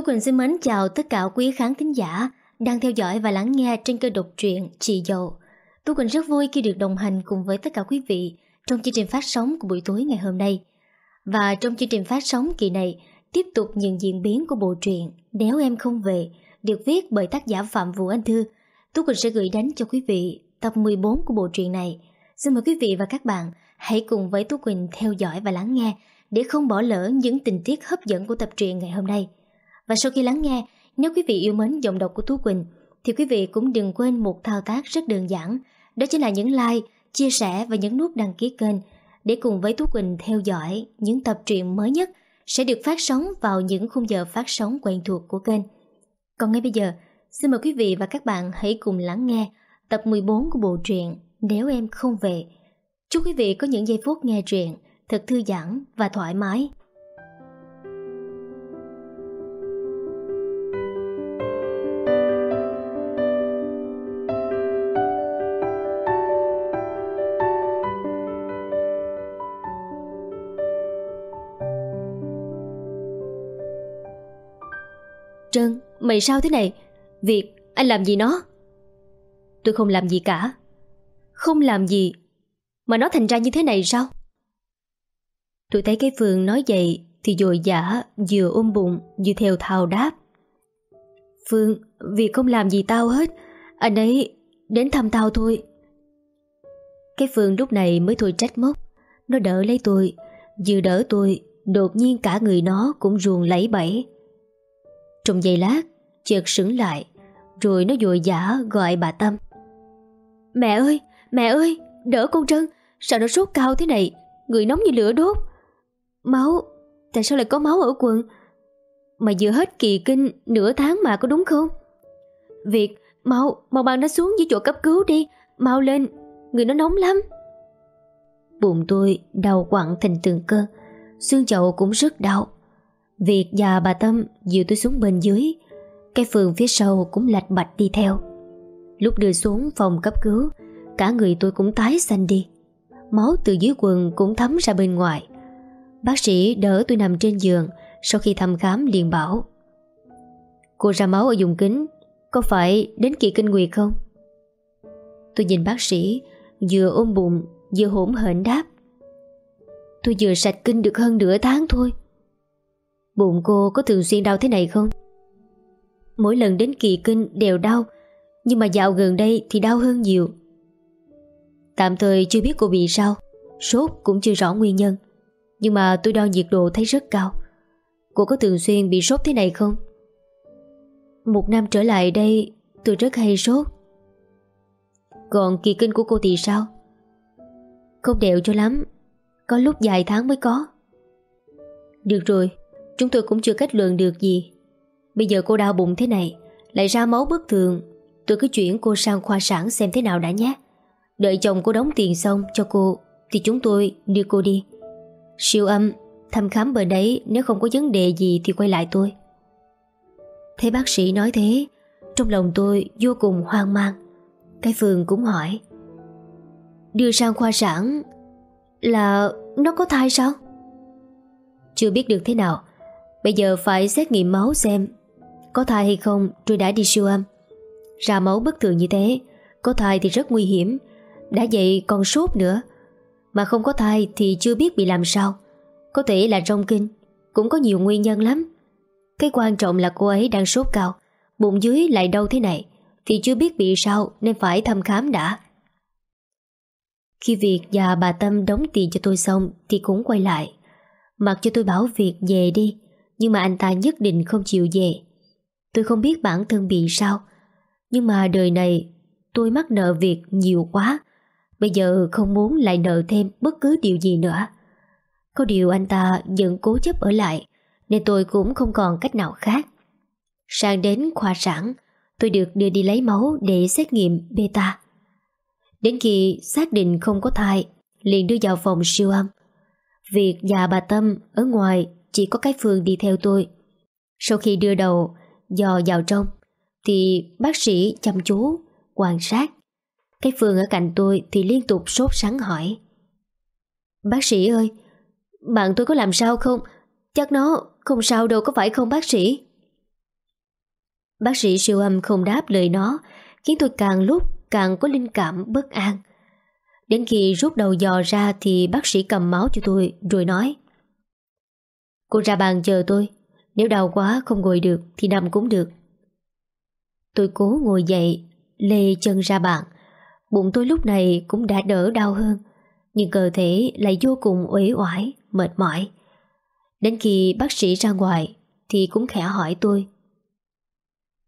Tú Quỳnh xin mến chào tất cả quý khán thính giả đang theo dõi và lắng nghe trên kênh độc truyện Chị Dậu. Tú Quỳnh rất vui khi được đồng hành cùng với tất cả quý vị trong chương trình phát sóng của buổi tối ngày hôm nay. Và trong chương trình phát sóng kỳ này, tiếp tục những diễn biến của bộ truyện Nếu Em Không Về, được viết bởi tác giả Phạm Vũ Anh Thư. Tú Quỳnh sẽ gửi đến cho quý vị tập 14 của bộ truyện này. Xin mời quý vị và các bạn hãy cùng với Tú Quỳnh theo dõi và lắng nghe để không bỏ lỡ những tình tiết hấp dẫn của tập truyện ngày hôm nay. Và sau khi lắng nghe, nếu quý vị yêu mến giọng đọc của Tú Quỳnh, thì quý vị cũng đừng quên một thao tác rất đơn giản, đó chính là nhấn like, chia sẻ và nhấn nút đăng ký kênh để cùng với Tú Quỳnh theo dõi những tập truyện mới nhất sẽ được phát sóng vào những khung giờ phát sóng quen thuộc của kênh. Còn ngay bây giờ, xin mời quý vị và các bạn hãy cùng lắng nghe tập 14 của bộ truyện Nếu Em Không Về. Chúc quý vị có những giây phút nghe truyện thật thư giãn và thoải mái. Trân, mày sao thế này? Việc, anh làm gì nó? Tôi không làm gì cả. Không làm gì, mà nó thành ra như thế này sao? Tôi thấy cái Phương nói vậy thì dội giả vừa ôm bụng vừa theo thao đáp. Phương, việc không làm gì tao hết, anh ấy đến thăm tao thôi. Cái Phương lúc này mới thôi trách móc, nó đỡ lấy tôi, vừa đỡ tôi, đột nhiên cả người nó cũng ruồn lấy bẫy. Trong giây lát Chợt sững lại Rồi nó vội dã gọi bà Tâm. Mẹ ơi, mẹ ơi Đỡ con Trân, sao nó sốt cao thế này? Người nóng như lửa đốt. Máu, tại sao lại có máu ở quần? Mà vừa hết kỳ kinh Nửa tháng mà có đúng không? Việc, mau, mau mang nó xuống dưới chỗ cấp cứu đi Mau lên, người nó nóng lắm. Bụng tôi đau quặn thành từng cơn Xương chậu cũng rất đau. Việt và bà Tâm dìu tôi xuống bên dưới, Cái phường phía sau cũng lạch bạch đi theo. Lúc đưa xuống phòng cấp cứu, Cả người tôi cũng tái xanh đi. Máu từ dưới quần cũng thấm ra bên ngoài. Bác sĩ đỡ tôi nằm trên giường Sau khi thăm khám liền bảo, Cô ra máu ở dùng kính, Có phải đến kỳ kinh nguyệt không? Tôi nhìn bác sĩ, Vừa ôm bụng, Vừa hỗn hển đáp, Tôi vừa sạch kinh được hơn nửa tháng thôi. Bụng cô có thường xuyên đau thế này không? Mỗi lần đến kỳ kinh đều đau, Nhưng mà dạo gần đây thì đau hơn nhiều Tạm thời chưa biết cô bị sao, Sốt cũng chưa rõ nguyên nhân, Nhưng mà tôi đo nhiệt độ thấy rất cao Cô có thường xuyên bị sốt thế này không? Một năm trở lại đây, Tôi rất hay sốt Còn kỳ kinh của cô thì sao? Không đều cho lắm, Có lúc vài tháng mới có Được rồi Chúng tôi cũng chưa kết luận được gì. Bây giờ cô đau bụng thế này, Lại ra máu bất thường. Tôi cứ chuyển cô sang khoa sản xem thế nào đã nhé. Đợi chồng cô đóng tiền xong cho cô, Thì chúng tôi đưa cô đi. Siêu âm, Thăm khám bên đấy, Nếu không có vấn đề gì thì quay lại tôi. Thấy bác sĩ nói thế, Trong lòng tôi vô cùng hoang mang. Cái Phương cũng hỏi, Đưa sang khoa sản Là nó có thai sao? Chưa biết được thế nào Bây giờ phải xét nghiệm máu xem Có thai hay không, rồi đã đi siêu âm. Ra máu bất thường như thế, Có thai thì rất nguy hiểm. Đã vậy còn sốt nữa. Mà không có thai thì chưa biết bị làm sao. Có thể là trong kinh, Cũng có nhiều nguyên nhân lắm. Cái quan trọng là cô ấy đang sốt cao, Bụng dưới lại đau thế này, Thì chưa biết bị sao nên phải thăm khám đã. Khi Việt và bà Tâm đóng tiền cho tôi xong Thì cũng quay lại. Mặc cho tôi bảo Việt về đi nhưng mà anh ta nhất định không chịu về. Tôi không biết bản thân bị sao. Nhưng mà đời này, Tôi mắc nợ việc nhiều quá. Bây giờ không muốn lại nợ thêm Bất cứ điều gì nữa. Có điều anh ta vẫn cố chấp ở lại, Nên tôi cũng không còn cách nào khác. Sang đến khoa sản, Tôi được đưa đi lấy máu Để xét nghiệm beta. Đến khi xác định không có thai, Liền đưa vào phòng siêu âm. Việc và bà Tâm ở ngoài chỉ có cái Phương đi theo tôi. Sau khi đưa đầu dò vào trong, thì bác sĩ chăm chú, quan sát. Cái Phương ở cạnh tôi thì liên tục sốt sắng hỏi. Bác sĩ ơi, bạn tôi có làm sao không? Chắc nó không sao đâu có phải không bác sĩ? Bác sĩ siêu âm không đáp lời nó Khiến tôi càng lúc càng có linh cảm bất an Đến khi rút đầu dò ra Thì bác sĩ cầm máu cho tôi Rồi nói Cô ra bàn chờ tôi. Nếu đau quá không ngồi được Thì nằm cũng được. Tôi cố ngồi dậy, Lê chân ra bàn. Bụng tôi lúc này cũng đã đỡ đau hơn, Nhưng cơ thể lại vô cùng uể oải, Mệt mỏi. Đến khi bác sĩ ra ngoài Thì cũng khẽ hỏi tôi,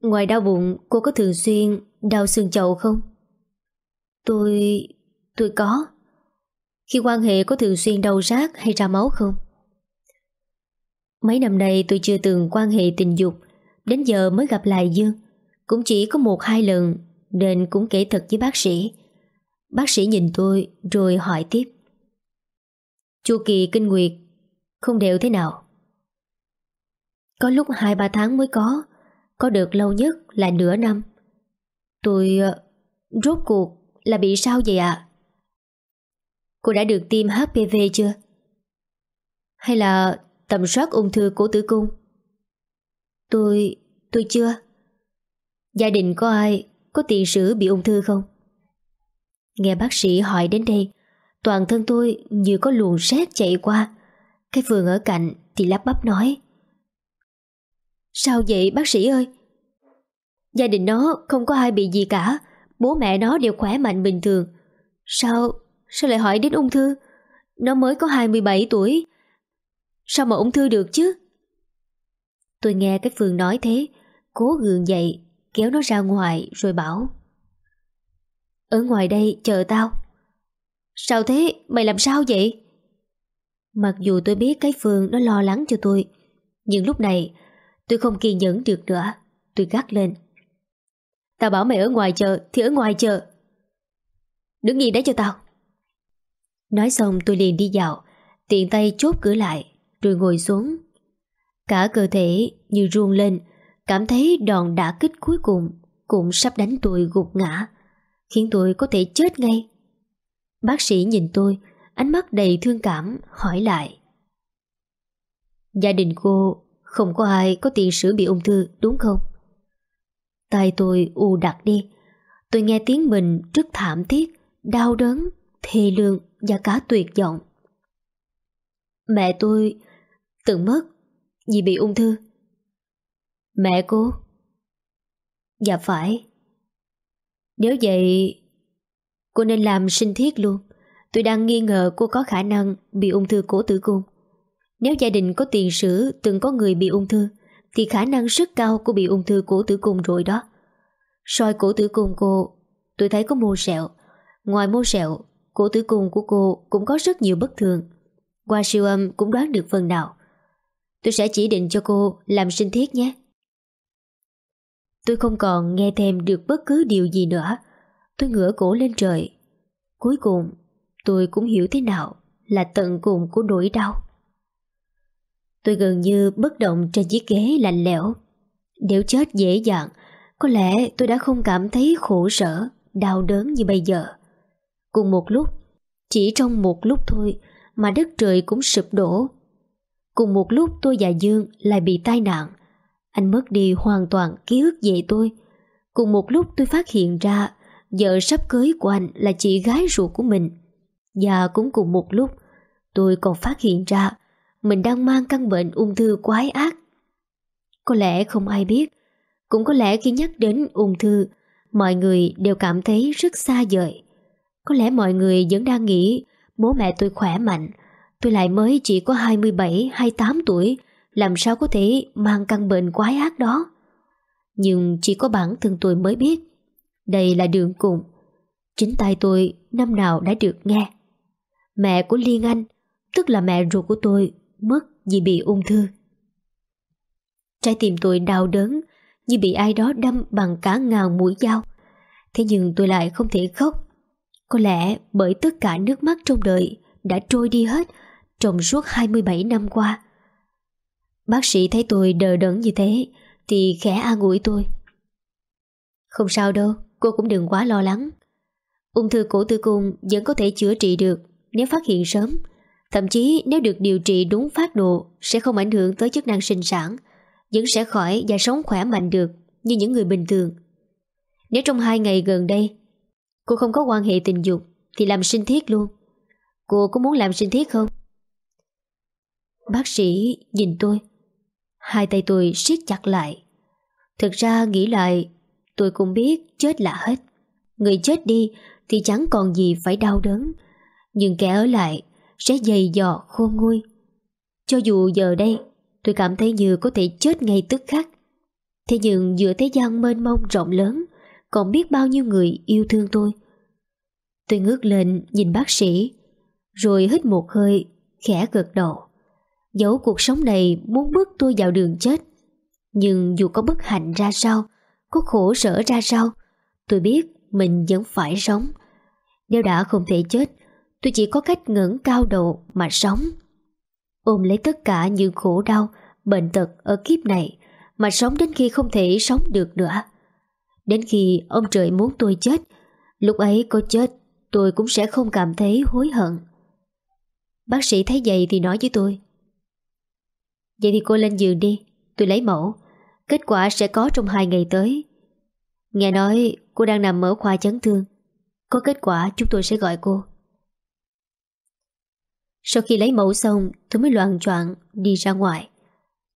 Ngoài đau bụng, cô có thường xuyên đau xương chậu không? Tôi... tôi có. Khi quan hệ có thường xuyên đau rát hay ra máu không? Mấy năm nay tôi chưa từng quan hệ tình dục, Đến giờ mới gặp lại Dương. Cũng chỉ có một hai lần, Nên cũng kể thật với bác sĩ. Bác sĩ nhìn tôi rồi hỏi tiếp. Chu kỳ kinh nguyệt, Không đều thế nào? Có lúc 2-3 tháng mới có Có được lâu nhất là nửa năm. Tôi... Ờ, rốt cuộc là bị sao vậy ạ? Cô đã được tiêm HPV chưa? Hay là tầm soát ung thư cổ tử cung? Tôi... tôi chưa. Gia đình có ai có tiền sử bị ung thư không? Nghe bác sĩ hỏi đến đây, toàn thân tôi như có luồng sét chạy qua. Cái vườn ở cạnh thì lắp bắp nói. Sao vậy bác sĩ ơi? Gia đình nó không có ai bị gì cả, bố mẹ nó đều khỏe mạnh bình thường. Sao, sao lại hỏi đến ung thư? Nó mới có 27 tuổi. Sao mà ung thư được chứ? Tôi nghe cái Phương nói thế, cố gượng dậy, kéo nó ra ngoài rồi bảo. Ở ngoài đây chờ tao. Sao thế? Mày làm sao vậy? Mặc dù tôi biết cái Phương nó lo lắng cho tôi Nhưng lúc này Tôi không kiên nhẫn được nữa. Tôi gắt lên. Tao bảo mày ở ngoài chờ Thì ở ngoài chờ. Đứng yên đấy cho tao. Nói xong tôi liền đi dạo Tiện tay chốt cửa lại. Rồi ngồi xuống Cả cơ thể như ruông lên Cảm thấy đòn đả kích cuối cùng Cũng sắp đánh tôi gục ngã khiến tôi có thể chết ngay. Bác sĩ nhìn tôi, ánh mắt đầy thương cảm, hỏi lại. Gia đình cô không có ai có tiền sử bị ung thư đúng không? tay tôi u đặt đi. Tôi nghe tiếng mình rất thảm thiết, đau đớn, thê lương và cả tuyệt vọng. Mẹ tôi từng mất. Vì bị ung thư. Mẹ cô? Dạ phải. Nếu vậy, Cô nên làm sinh thiết luôn. Tôi đang nghi ngờ cô có khả năng Bị ung thư cổ tử cung. Nếu gia đình có tiền sử từng có người bị ung thư, Thì khả năng rất cao cô bị ung thư cổ tử cung rồi đó. Soi cổ tử cung cô, Tôi thấy có mô sẹo. Ngoài mô sẹo, Cổ tử cung của cô cũng có rất nhiều bất thường. Qua siêu âm cũng đoán được phần nào. Tôi sẽ chỉ định cho cô làm sinh thiết nhé. Tôi không còn nghe thêm được bất cứ điều gì nữa. Tôi ngửa cổ lên trời. Cuối cùng, tôi cũng hiểu thế nào Là tận cùng của nỗi đau. Tôi gần như bất động trên chiếc ghế lạnh lẽo. Nếu chết dễ dàng, Có lẽ tôi đã không cảm thấy khổ sở, Đau đớn như bây giờ. Cùng một lúc, Chỉ trong một lúc thôi Mà đất trời cũng sụp đổ. Cùng một lúc tôi và Dương lại bị tai nạn. Anh mất đi hoàn toàn ký ức về tôi. Cùng một lúc tôi phát hiện ra Vợ sắp cưới của anh là chị gái ruột của mình. Và cũng cùng một lúc, Tôi còn phát hiện ra Mình đang mang căn bệnh ung thư quái ác. Có lẽ không ai biết, Cũng có lẽ khi nhắc đến ung thư, Mọi người đều cảm thấy rất xa vời. Có lẽ mọi người vẫn đang nghĩ Bố mẹ tôi khỏe mạnh Tôi lại mới chỉ có 27-28 tuổi làm sao có thể mang căn bệnh quái ác đó. Nhưng chỉ có bản thân tôi mới biết, đây là đường cùng. Chính tay tôi năm nào đã được nghe. Mẹ của Liên Anh, tức là mẹ ruột của tôi, mất vì bị ung thư. Trái tim tôi đau đớn, như bị ai đó đâm bằng cả ngàn mũi dao. Thế nhưng tôi lại không thể khóc. Có lẽ bởi tất cả nước mắt trong đời đã trôi đi hết trong suốt 27 năm qua. Bác sĩ thấy tôi đờ đẫn như thế Thì khẽ an ủi tôi Không sao đâu, Cô cũng đừng quá lo lắng Ung thư cổ tử cung vẫn có thể chữa trị được Nếu phát hiện sớm Thậm chí nếu được điều trị đúng phát độ Sẽ không ảnh hưởng tới chức năng sinh sản, Vẫn sẽ khỏi và sống khỏe mạnh được như những người bình thường. Nếu trong hai ngày gần đây, cô không có quan hệ tình dục thì làm sinh thiết luôn. Cô có muốn làm sinh thiết không? Bác sĩ nhìn tôi. Hai tay tôi siết chặt lại. Thực ra nghĩ lại, tôi cũng biết chết là hết. Người chết đi thì chẳng còn gì phải đau đớn. Nhưng kẻ ở lại sẽ dày dò khôn nguôi. Cho dù giờ đây, tôi cảm thấy như có thể chết ngay tức khắc. Thế nhưng giữa thế gian mênh mông rộng lớn, còn biết bao nhiêu người yêu thương tôi. Tôi ngước lên nhìn bác sĩ, rồi hít một hơi, khẽ gật đầu. Dẫu cuộc sống này muốn bước tôi vào đường chết nhưng dù có bất hạnh ra sao có khổ sở ra sao tôi biết mình vẫn phải sống. Nếu đã không thể chết tôi chỉ có cách ngẩng cao đầu mà sống. Ôm lấy tất cả những khổ đau, bệnh tật ở kiếp này mà sống đến khi không thể sống được nữa. Đến khi ông trời muốn tôi chết, lúc ấy có chết tôi cũng sẽ không cảm thấy hối hận. Bác sĩ thấy vậy thì nói với tôi. Vậy thì cô lên giường đi, tôi lấy mẫu. Kết quả sẽ có trong hai ngày tới. Nghe nói cô đang nằm ở khoa chấn thương. Có kết quả chúng tôi sẽ gọi cô. Sau khi lấy mẫu xong tôi mới loạn troạn đi ra ngoài.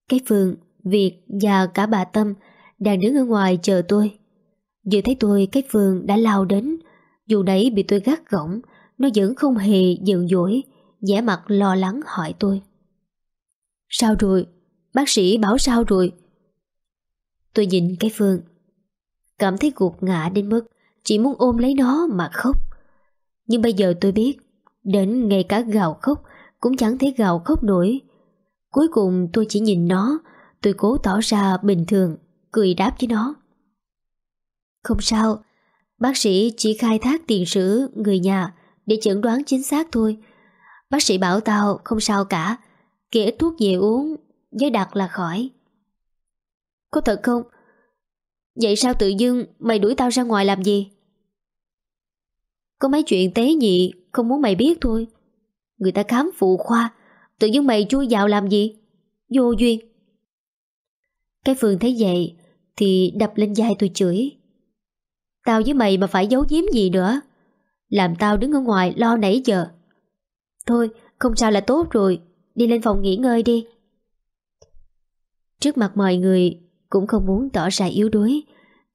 Cái Phương, Việt và cả bà Tâm đang đứng ở ngoài chờ tôi. Vừa thấy tôi cái Phương đã lao đến. Dù nãy bị tôi gắt gỏng, nó vẫn không hề giận dỗi, vẻ mặt lo lắng hỏi tôi. Sao rồi? Bác sĩ bảo sao rồi? Tôi nhìn cái Phương, cảm thấy gục ngã đến mức chỉ muốn ôm lấy nó mà khóc. Nhưng bây giờ tôi biết Đến ngay cả gào khóc Cũng chẳng thể gào khóc nổi Cuối cùng tôi chỉ nhìn nó Tôi cố tỏ ra bình thường Cười đáp với nó Không sao Bác sĩ chỉ khai thác tiền sử người nhà Để chẩn đoán chính xác thôi Bác sĩ bảo tao không sao cả Kể thuốc về uống, Với đặt là khỏi. Có thật không? Vậy sao tự dưng mày đuổi tao ra ngoài làm gì? Có mấy chuyện tế nhị, Không muốn mày biết thôi. Người ta khám phụ khoa, Tự dưng mày chui vào làm gì? Vô duyên. Cái Phương thấy vậy Thì đập lên vai tôi chửi. Tao với mày mà phải giấu giếm gì nữa? Làm tao đứng ở ngoài lo nãy giờ. Thôi, không sao là tốt rồi. Đi lên phòng nghỉ ngơi đi. Trước mặt mọi người Cũng không muốn tỏ ra yếu đuối,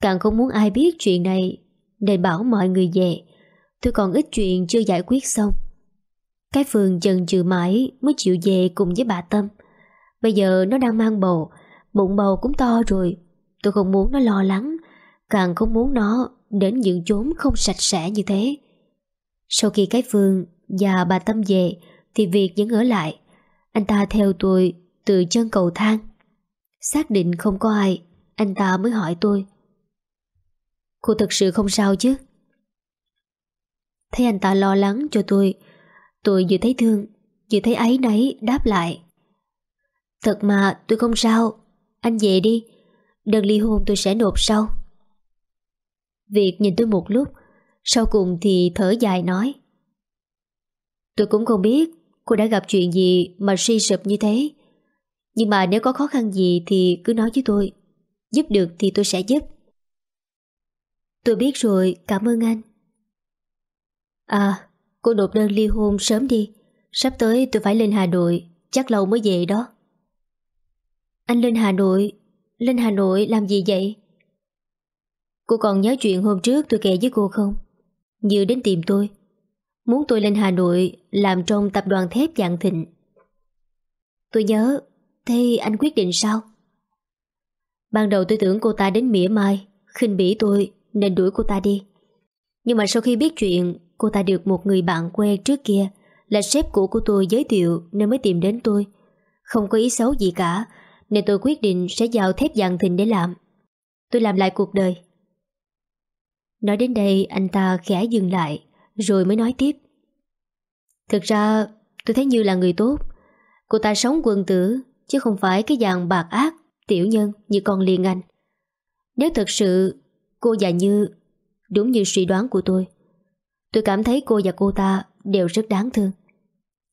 Càng không muốn ai biết chuyện này Nên bảo mọi người về. Tôi còn ít chuyện chưa giải quyết xong. Cái Phương dần chừ mãi Mới chịu về cùng với bà Tâm. Bây giờ nó đang mang bầu, Bụng bầu cũng to rồi. Tôi không muốn nó lo lắng, Càng không muốn nó đến những chốn không sạch sẽ như thế. Sau khi cái Phương và bà Tâm về Thì việc vẫn ở lại. Anh ta theo tôi từ chân cầu thang. Xác định không có ai, Anh ta mới hỏi tôi. Cô thật sự không sao chứ? Thấy anh ta lo lắng cho tôi Tôi vừa thấy thương, Vừa thấy ấy nấy đáp lại. Thật mà, tôi không sao. Anh về đi Đơn ly hôn tôi sẽ nộp sau. Việt nhìn tôi một lúc, Sau cùng thì thở dài nói. Tôi cũng không biết Cô đã gặp chuyện gì mà suy sụp như thế Nhưng mà nếu có khó khăn gì Thì cứ nói với tôi Giúp được thì tôi sẽ giúp Tôi biết rồi cảm ơn anh À, cô nộp đơn ly hôn sớm đi. Sắp tới tôi phải lên Hà Nội, chắc lâu mới về đó. Anh lên Hà Nội, lên Hà Nội làm gì vậy? Cô còn nhớ chuyện hôm trước tôi kể với cô không? Như đến tìm tôi. Muốn tôi lên Hà Nội làm trong tập đoàn thép dạng thịnh. Tôi nhớ, thế anh quyết định sao? Ban đầu tôi tưởng cô ta đến mỉa mai, khinh bỉ tôi nên đuổi cô ta đi. Nhưng mà sau khi biết chuyện Cô ta được một người bạn quen trước kia Là sếp cũ của tôi giới thiệu Nên mới tìm đến tôi Không có ý xấu gì cả Nên tôi quyết định sẽ vào thép dạng thịnh để làm Tôi làm lại cuộc đời Nói đến đây anh ta khẽ dừng lại rồi mới nói tiếp Thực ra tôi thấy Như là người tốt Cô ta sống quân tử Chứ không phải cái dạng bạc ác Tiểu nhân như con liền anh Nếu thật sự cô và Như Đúng như suy đoán của tôi Tôi cảm thấy cô và cô ta đều rất đáng thương.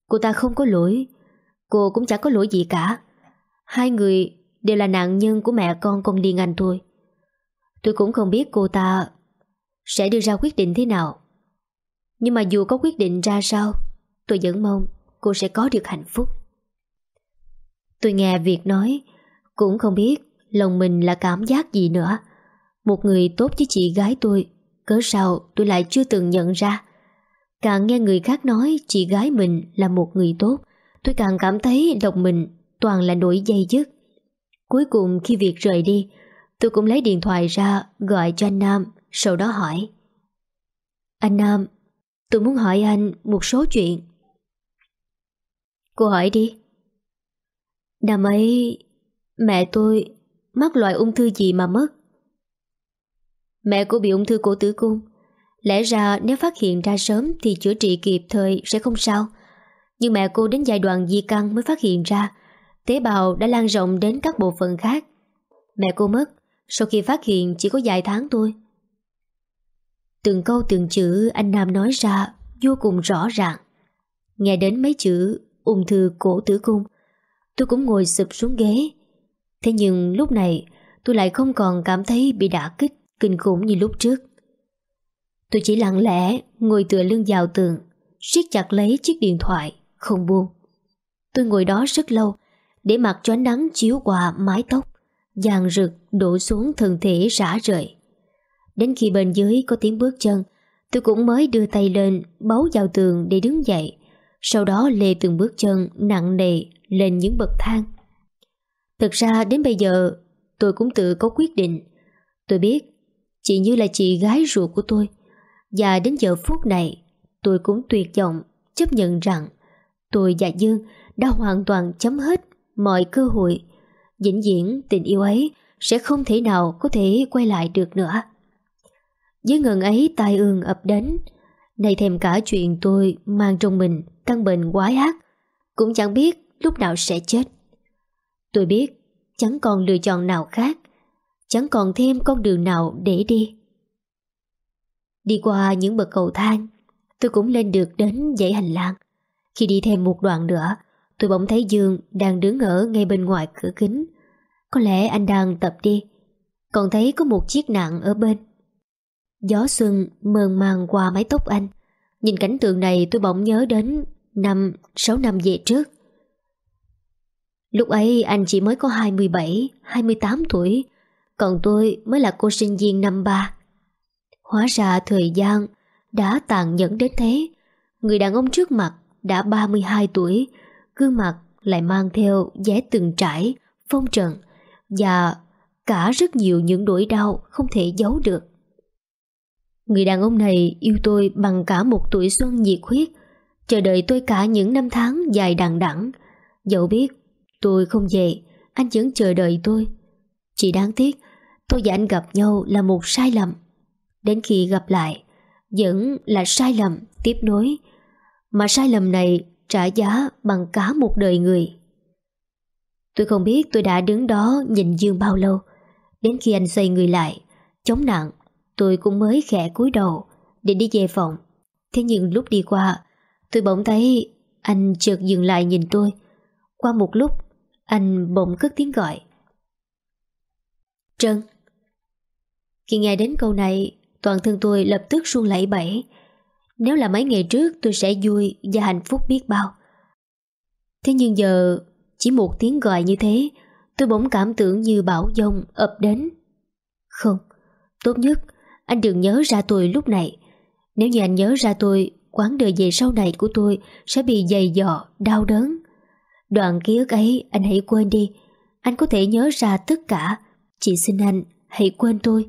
Cô ta không có lỗi, cô cũng chẳng có lỗi gì cả. Hai người đều là nạn nhân của mẹ con con Liên Anh thôi. Tôi cũng không biết cô ta sẽ đưa ra quyết định thế nào. Nhưng mà dù có quyết định ra sao, tôi vẫn mong cô sẽ có được hạnh phúc. Tôi nghe việc nói, cũng không biết lòng mình là cảm giác gì nữa. Một người tốt với chị gái tôi, cớ sao tôi lại chưa từng nhận ra. Càng nghe người khác nói chị gái mình là một người tốt, tôi càng cảm thấy lòng mình toàn là nỗi dây dứt. Cuối cùng khi việc rời đi, tôi cũng lấy điện thoại ra gọi cho anh Nam, sau đó hỏi. Anh Nam, tôi muốn hỏi anh một số chuyện. Cô hỏi đi. Năm ấy, mẹ tôi mắc loại ung thư gì mà mất? Mẹ cô bị ung thư cổ tử cung. Lẽ ra nếu phát hiện ra sớm thì chữa trị kịp thời sẽ không sao. Nhưng mẹ cô đến giai đoạn di căn mới phát hiện ra tế bào đã lan rộng đến các bộ phận khác. Mẹ cô mất sau khi phát hiện chỉ có vài tháng thôi. Từng câu từng chữ anh Nam nói ra vô cùng rõ ràng. Nghe đến mấy chữ ung thư cổ tử cung, tôi cũng ngồi sụp xuống ghế. Thế nhưng lúc này tôi lại không còn cảm thấy bị đả kích kinh khủng như lúc trước. Tôi chỉ lặng lẽ ngồi tựa lưng vào tường, siết chặt lấy chiếc điện thoại, không buông. Tôi ngồi đó rất lâu, để mặc cho ánh nắng chiếu qua mái tóc, vàng rực đổ xuống thân thể rã rời. Đến khi bên dưới có tiếng bước chân, tôi cũng mới đưa tay lên, bấu vào tường để đứng dậy, sau đó lê từng bước chân nặng nề lên những bậc thang. Thực ra đến bây giờ tôi cũng tự có quyết định. Tôi biết chị Như là chị gái ruột của tôi và đến giờ phút này tôi cũng tuyệt vọng chấp nhận rằng tôi và Dương đã hoàn toàn chấm hết mọi cơ hội. Vĩnh viễn tình yêu ấy sẽ không thể nào có thể quay lại được nữa. Với ngần ấy tai ương ập đến, này thêm cả chuyện tôi mang trong mình căn bệnh quái ác, cũng chẳng biết lúc nào sẽ chết. Tôi biết chẳng còn lựa chọn nào khác, chẳng còn thêm con đường nào để đi. Đi qua những bậc cầu thang, tôi cũng lên được đến dãy hành lang. Khi đi thêm một đoạn nữa, tôi bỗng thấy Dương đang đứng ở ngay bên ngoài cửa kính. Có lẽ anh đang tập đi, còn thấy có một chiếc nặng ở bên. Gió xuân mờn màng qua mái tóc anh. Nhìn cảnh tượng này tôi bỗng nhớ đến năm, sáu năm về trước. Lúc ấy anh chỉ mới có 27, 28 tuổi, còn tôi mới là cô sinh viên năm ba. Hóa ra thời gian đã tàn nhẫn đến thế. Người đàn ông trước mặt đã 32 tuổi, gương mặt lại mang theo vẻ từng trải, phong trần và cả rất nhiều những nỗi đau không thể giấu được. Người đàn ông này yêu tôi bằng cả một tuổi xuân nhiệt huyết, chờ đợi tôi cả những năm tháng dài đằng đẵng. Dẫu biết tôi không về, anh vẫn chờ đợi tôi. Chỉ đáng tiếc, tôi và anh gặp nhau là một sai lầm. Đến khi gặp lại, vẫn là sai lầm tiếp nối. Mà sai lầm này trả giá bằng cả một đời người. Tôi không biết tôi đã đứng đó nhìn Dương bao lâu. Đến khi anh xoay người lại, chống nặng, tôi cũng mới khẽ cúi đầu để đi về phòng. Thế nhưng lúc đi qua, tôi bỗng thấy anh chợt dừng lại nhìn tôi. Qua một lúc, anh bỗng cất tiếng gọi. Trân. Khi nghe đến câu này, toàn thân tôi lập tức run lẩy bẩy. Nếu là mấy ngày trước tôi sẽ vui và hạnh phúc biết bao. Thế nhưng giờ, chỉ một tiếng gọi như thế, tôi bỗng cảm tưởng như bão dông ập đến. Không, tốt nhất anh đừng nhớ ra tôi lúc này. Nếu như anh nhớ ra tôi, quãng đời về sau này của tôi sẽ bị dày dò, đau đớn. Đoạn ký ức ấy anh hãy quên đi. Anh có thể nhớ ra tất cả. Chị xin anh, hãy quên tôi.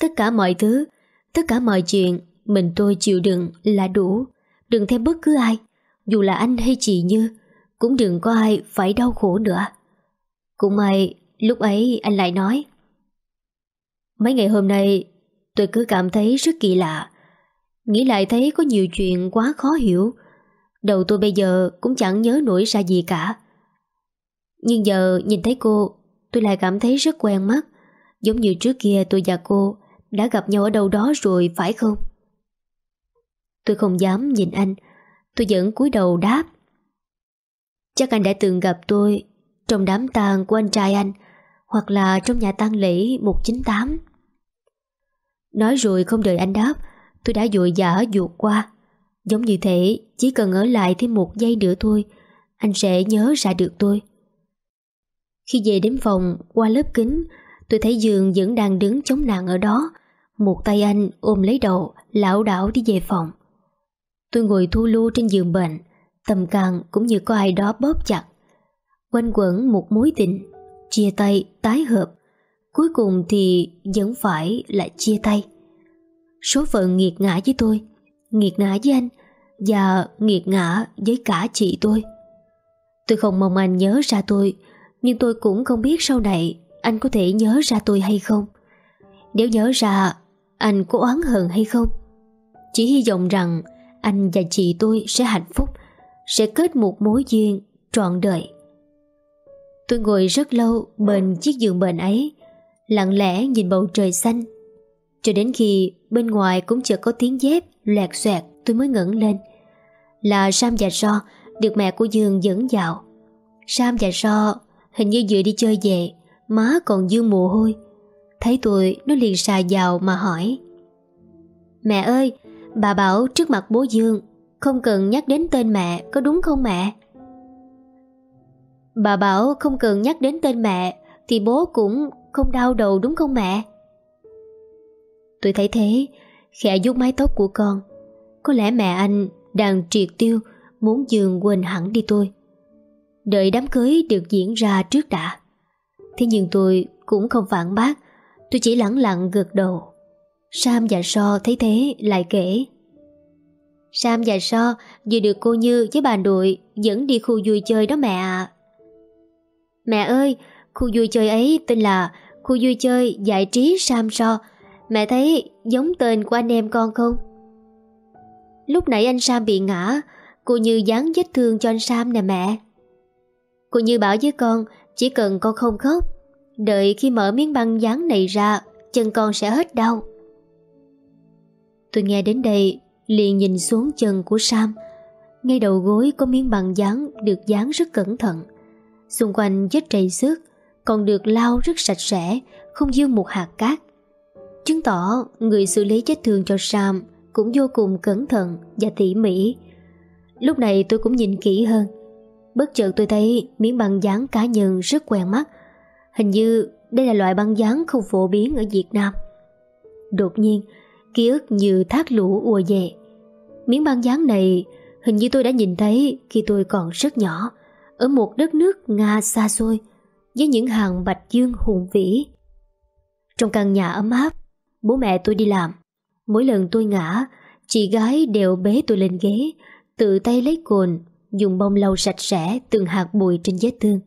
Tất cả mọi thứ, tất cả mọi chuyện mình tôi chịu đựng là đủ. Đừng thêm bất cứ ai, dù là anh hay chị Như, cũng đừng có ai phải đau khổ nữa. Cũng may, lúc ấy anh lại nói Mấy ngày hôm nay tôi cứ cảm thấy rất kỳ lạ. Nghĩ lại thấy có nhiều chuyện quá khó hiểu. Đầu tôi bây giờ cũng chẳng nhớ nổi ra gì cả. Nhưng giờ nhìn thấy cô, tôi lại cảm thấy rất quen mắt. Giống như trước kia tôi và cô đã gặp nhau ở đâu đó rồi phải không? Tôi không dám nhìn anh, tôi vẫn cúi đầu đáp. Chắc anh đã từng gặp tôi trong đám tang của anh trai anh Hoặc là trong nhà tang lễ 198 Nói rồi không đợi anh đáp Tôi đã dội dã vụt qua. Giống như thế Chỉ cần ở lại thêm một giây nữa thôi Anh sẽ nhớ ra được tôi. Khi về đến phòng Qua lớp kính Tôi thấy Dương vẫn đang đứng chống nạn ở đó. Một tay anh ôm lấy đầu lão đảo đi về phòng. Tôi ngồi thu lưu trên giường bệnh Tầm càng cũng như có ai đó bóp chặt. Quanh quẩn một mối tình Chia tay, tái hợp. Cuối cùng thì vẫn phải là chia tay. Số phận nghiệt ngã với tôi, Nghiệt ngã với anh Và nghiệt ngã với cả chị tôi. Tôi không mong anh nhớ ra tôi, Nhưng tôi cũng không biết sau này Anh có thể nhớ ra tôi hay không. Nếu nhớ ra, Anh có oán hận hay không? Chỉ hy vọng rằng Anh và chị tôi sẽ hạnh phúc, Sẽ kết một mối duyên trọn đời. Tôi ngồi rất lâu bên chiếc giường bệnh ấy Lặng lẽ nhìn bầu trời xanh. Cho đến khi bên ngoài cũng chợt có tiếng dép loẹt xoẹt, tôi mới ngẩng lên. Là Sam và So được mẹ của Dương dẫn vào Sam và So hình như vừa đi chơi về, Má còn dương mồ hôi. Thấy tôi, nó liền xà vào mà hỏi. Mẹ ơi, Bà bảo trước mặt bố Dương, Không cần nhắc đến tên mẹ, Có đúng không mẹ? Bà bảo không cần nhắc đến tên mẹ, Thì bố cũng không đau đầu đúng không mẹ? Tôi thấy thế Khẽ vuốt mái tóc của con. Có lẽ mẹ anh đang triệt tiêu Muốn dường quên hẳn đi tôi. Đợi đám cưới được diễn ra trước đã. Thế nhưng tôi cũng không phản bác Tôi chỉ lặng lặng gật đầu. Sam và So thấy thế lại kể. Sam và So vừa được cô Như với bà đội dẫn đi khu vui chơi đó mẹ ạ. Mẹ ơi, khu vui chơi ấy tên là khu vui chơi giải trí Sam So. Mẹ thấy giống tên của anh em con không? Lúc nãy anh Sam bị ngã, cô Như dán vết thương cho anh Sam nè mẹ. Cô Như bảo với con, chỉ cần con không khóc, đợi khi mở miếng băng dán này ra, chân con sẽ hết đau. Tôi nghe đến đây, liền nhìn xuống chân của Sam. Ngay đầu gối có miếng băng dán được dán rất cẩn thận. Xung quanh vết trầy xước, còn được lau rất sạch sẽ, không dương một hạt cát. Chứng tỏ người xử lý vết thương cho Sam cũng vô cùng cẩn thận và tỉ mỉ. Lúc này tôi cũng nhìn kỹ hơn. Bất chợt tôi thấy miếng băng dán cá nhân rất quen mắt. Hình như đây là loại băng dán không phổ biến ở Việt Nam. Đột nhiên, ký ức như thác lũ ùa về. Miếng băng dán này hình như tôi đã nhìn thấy khi tôi còn rất nhỏ, ở một đất nước Nga xa xôi, với những hàng bạch dương hùng vĩ. Trong căn nhà ấm áp, bố mẹ tôi đi làm. Mỗi lần tôi ngã, chị gái đều bế tôi lên ghế, tự tay lấy cồn, dùng bông lau sạch sẽ từng hạt bụi trên vết thương.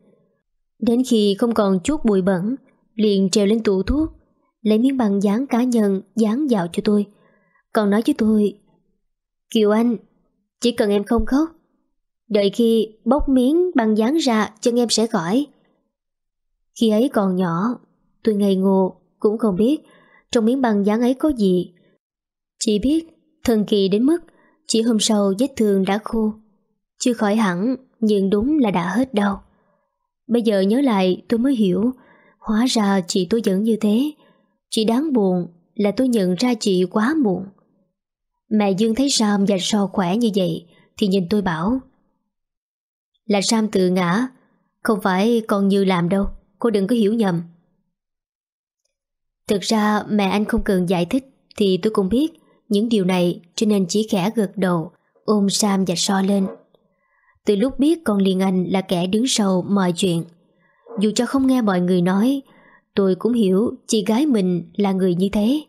Đến khi không còn chút bụi bẩn, liền treo lên tủ thuốc, lấy miếng băng dán cá nhân dán vào cho tôi. Còn nói với tôi, Kiều Anh, chỉ cần em không khóc, đợi khi bóc miếng băng dán ra chân em sẽ khỏi. Khi ấy còn nhỏ, tôi ngây ngô, cũng không biết trong miếng băng dán ấy có gì. Chỉ biết thần kỳ đến mức chỉ hôm sau vết thương đã khô. Chưa khỏi hẳn, nhưng đúng là đã hết đau. Bây giờ nhớ lại tôi mới hiểu, hóa ra chị tôi vẫn như thế. Chỉ đáng buồn là tôi nhận ra chị quá muộn. Mẹ Dương thấy Sam và So khỏe như vậy thì nhìn tôi bảo Là Sam tự ngã, không phải con Như làm đâu, cô đừng có hiểu nhầm. Thực ra mẹ anh không cần giải thích thì tôi cũng biết những điều này cho nên chỉ khẽ gật đầu, ôm Sam và So lên. Từ lúc biết con Liên Anh là kẻ đứng sau mọi chuyện, dù cho không nghe mọi người nói, tôi cũng hiểu chị gái mình là người như thế.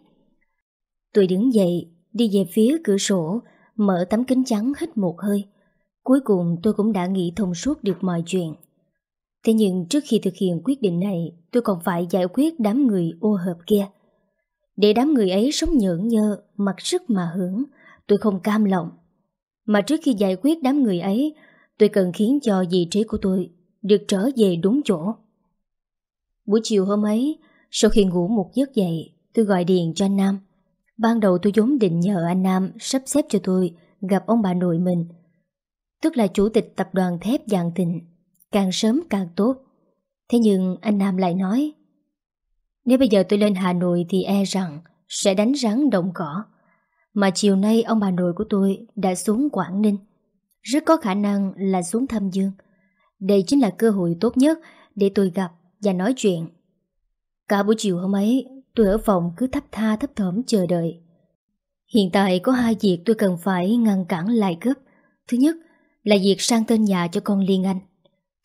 Tôi đứng dậy, đi về phía cửa sổ, mở tấm kính trắng hít một hơi. Cuối cùng tôi cũng đã nghĩ thông suốt được mọi chuyện. Thế nhưng trước khi thực hiện quyết định này tôi còn phải giải quyết đám người ô hợp kia. Để đám người ấy sống nhởn nhơ, mặc sức mà hưởng, tôi không cam lòng. Mà trước khi giải quyết đám người ấy, tôi cần khiến cho vị trí của tôi được trở về đúng chỗ. Buổi chiều hôm ấy, sau khi ngủ một giấc dậy, tôi gọi điện cho anh Nam. Ban đầu tôi vốn định nhờ anh Nam sắp xếp cho tôi gặp ông bà nội mình, tức là chủ tịch tập đoàn thép Giang Thịnh, càng sớm càng tốt. Thế nhưng anh Nam lại nói Nếu bây giờ tôi lên Hà Nội thì e rằng sẽ đánh rắn động cỏ. Mà chiều nay ông bà nội của tôi đã xuống Quảng Ninh. Rất có khả năng là xuống thăm Dương. Đây chính là cơ hội tốt nhất để tôi gặp và nói chuyện. Cả buổi chiều hôm ấy, tôi ở phòng cứ thấp tha thấp thỏm chờ đợi. Hiện tại có hai việc tôi cần phải ngăn cản lại gấp. Thứ nhất là việc sang tên nhà cho con Liên Anh.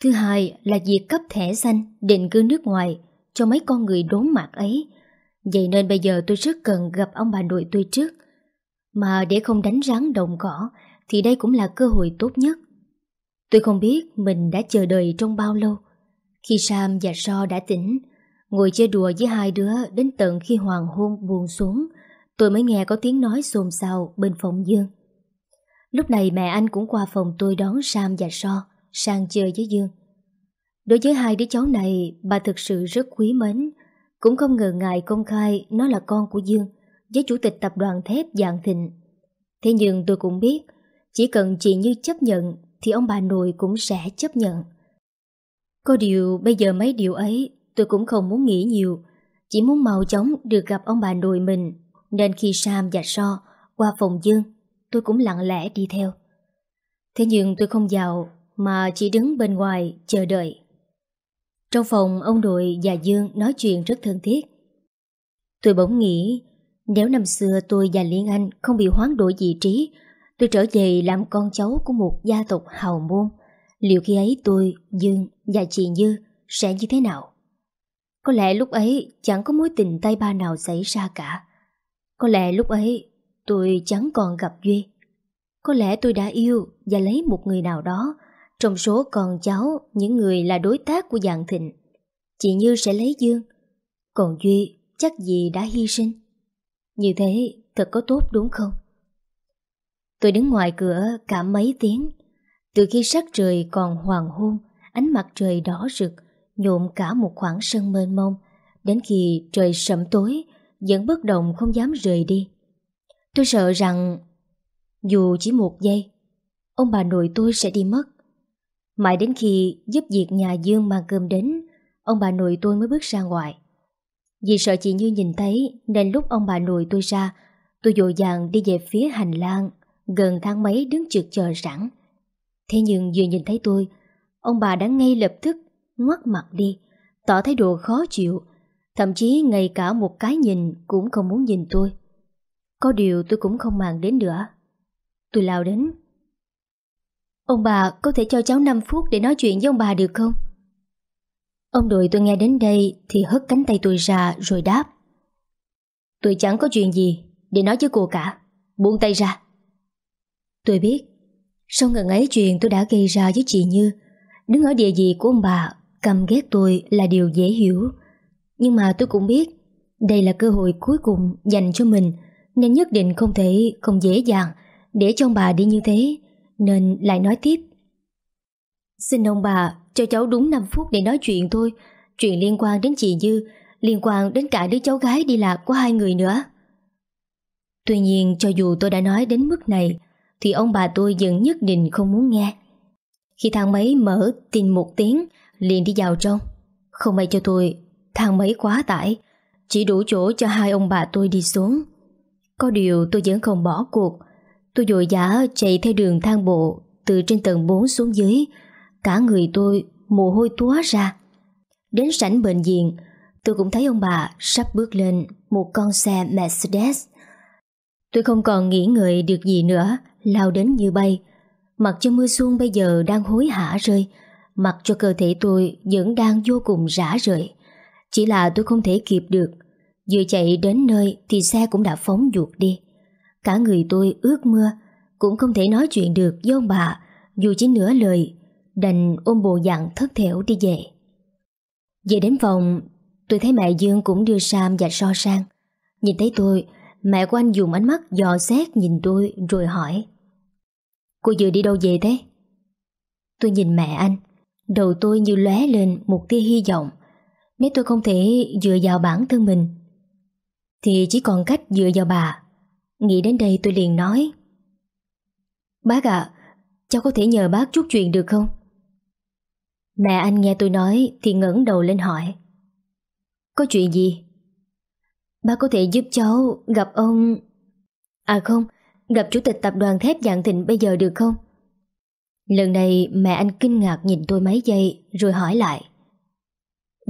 Thứ hai là việc cấp thẻ xanh định cư nước ngoài cho mấy con người đốn mặt ấy. Vậy nên bây giờ tôi rất cần gặp ông bà nội tôi trước. Mà để không đánh rắn đồng cỏ thì đây cũng là cơ hội tốt nhất. Tôi không biết mình đã chờ đợi trong bao lâu. Khi Sam và So đã tỉnh, ngồi chơi đùa với hai đứa đến tận khi hoàng hôn buồn xuống, tôi mới nghe có tiếng nói xôn xao bên phòng Dương. Lúc này mẹ anh cũng qua phòng tôi đón Sam và So sang chơi với Dương. Đối với hai đứa cháu này, bà thực sự rất quý mến, cũng không ngờ ngại công khai nó là con của Dương với chủ tịch tập đoàn thép Dạng Thịnh. Thế nhưng tôi cũng biết, chỉ cần chị Như chấp nhận thì ông bà nội cũng sẽ chấp nhận. Có điều bây giờ mấy điều ấy tôi cũng không muốn nghĩ nhiều, chỉ muốn mau chóng được gặp ông bà nội mình, nên khi Sam và So qua phòng Dương, tôi cũng lặng lẽ đi theo. Thế nhưng tôi không vào mà chỉ đứng bên ngoài chờ đợi. Trong phòng ông nội và Dương nói chuyện rất thân thiết. Tôi bỗng nghĩ nếu năm xưa tôi và Liên Anh không bị hoán đổi vị trí, tôi trở về làm con cháu của một gia tộc hào môn, liệu khi ấy tôi, Dương và chị Như sẽ như thế nào? Có lẽ lúc ấy chẳng có mối tình tay ba nào xảy ra cả. Có lẽ lúc ấy tôi chẳng còn gặp Duy. Có lẽ tôi đã yêu và lấy một người nào đó trong số con cháu những người là đối tác của dạng thịnh. Chị Như sẽ lấy Dương, còn Duy chắc gì đã hy sinh. Như thế thật có tốt đúng không? Tôi đứng ngoài cửa cả mấy tiếng. Từ khi sắc trời còn hoàng hôn, ánh mặt trời đỏ rực, nhuộm cả một khoảng sân mênh mông, đến khi trời sẩm tối, vẫn bất động không dám rời đi. Tôi sợ rằng dù chỉ một giây, ông bà nội tôi sẽ đi mất. Mãi đến khi giúp việc nhà Dương mang cơm đến, ông bà nội tôi mới bước ra ngoài. Vì sợ chị Như nhìn thấy nên lúc ông bà nội tôi ra, tôi dội dàng đi về phía hành lang, gần thang máy đứng trượt chờ sẵn. Thế nhưng vừa nhìn thấy tôi, ông bà đã ngay lập tức ngoắt mặt đi, tỏ thái độ khó chịu, thậm chí ngay cả một cái nhìn cũng không muốn nhìn tôi. Có điều tôi cũng không màng đến nữa. Tôi lao đến. Ông bà có thể cho cháu 5 phút để nói chuyện với ông bà được không? Ông đội tôi nghe đến đây thì hất cánh tay tôi ra rồi đáp. Tôi chẳng có chuyện gì để nói với cô cả. Buông tay ra. Tôi biết, sau ngần ấy chuyện tôi đã gây ra với chị Như, đứng ở địa vị của ông bà, căm ghét tôi là điều dễ hiểu. Nhưng mà tôi cũng biết, đây là cơ hội cuối cùng dành cho mình, nên nhất định không thể không dễ dàng để cho ông bà đi như thế, nên lại nói tiếp. Xin ông bà cho cháu đúng 5 phút để nói chuyện thôi. Chuyện liên quan đến chị Dư, Liên quan đến cả đứa cháu gái đi lạc của hai người nữa. Tuy nhiên, cho dù tôi đã nói đến mức này, Thì ông bà tôi vẫn nhất định không muốn nghe. Khi thang máy mở tin một tiếng, liền đi vào trong. Không may cho tôi, Thang máy quá tải, Chỉ đủ chỗ cho hai ông bà tôi đi xuống. Có điều tôi vẫn không bỏ cuộc Tôi dội dã chạy theo đường thang bộ, Từ trên tầng 4 xuống dưới. Cả người tôi mồ hôi túa ra. Đến sảnh bệnh viện, Tôi cũng thấy ông bà sắp bước lên Một con xe Mercedes. Tôi không còn nghĩ ngợi được gì nữa, Lao đến như bay. Mặc cho mưa xuân bây giờ đang hối hả rơi, Mặc cho cơ thể tôi Vẫn đang vô cùng rã rời. Chỉ là tôi không thể kịp được. Vừa chạy đến nơi Thì xe cũng đã phóng ruột đi. Cả người tôi ướt mưa, Cũng không thể nói chuyện được với ông bà, Dù chỉ nửa lời, Đành ôm bồ dặn thất thểu đi về. Về đến phòng, Tôi thấy mẹ Dương cũng đưa Sam và so sang. Nhìn thấy tôi, Mẹ của anh dùng ánh mắt dò xét nhìn tôi Rồi hỏi, Cô vừa đi đâu về thế? Tôi nhìn mẹ anh, Đầu tôi như lóe lên một tia hy vọng. Nếu tôi không thể dựa vào bản thân mình, Thì chỉ còn cách dựa vào bà. Nghĩ đến đây tôi liền nói Bác ạ Cháu có thể nhờ bác chút chuyện được không Mẹ anh nghe tôi nói thì ngẩng đầu lên hỏi Có chuyện gì? Bác có thể giúp cháu gặp ông... À không, gặp chủ tịch tập đoàn thép dạng thịnh bây giờ được không? Lần này mẹ anh kinh ngạc nhìn tôi mấy giây rồi hỏi lại.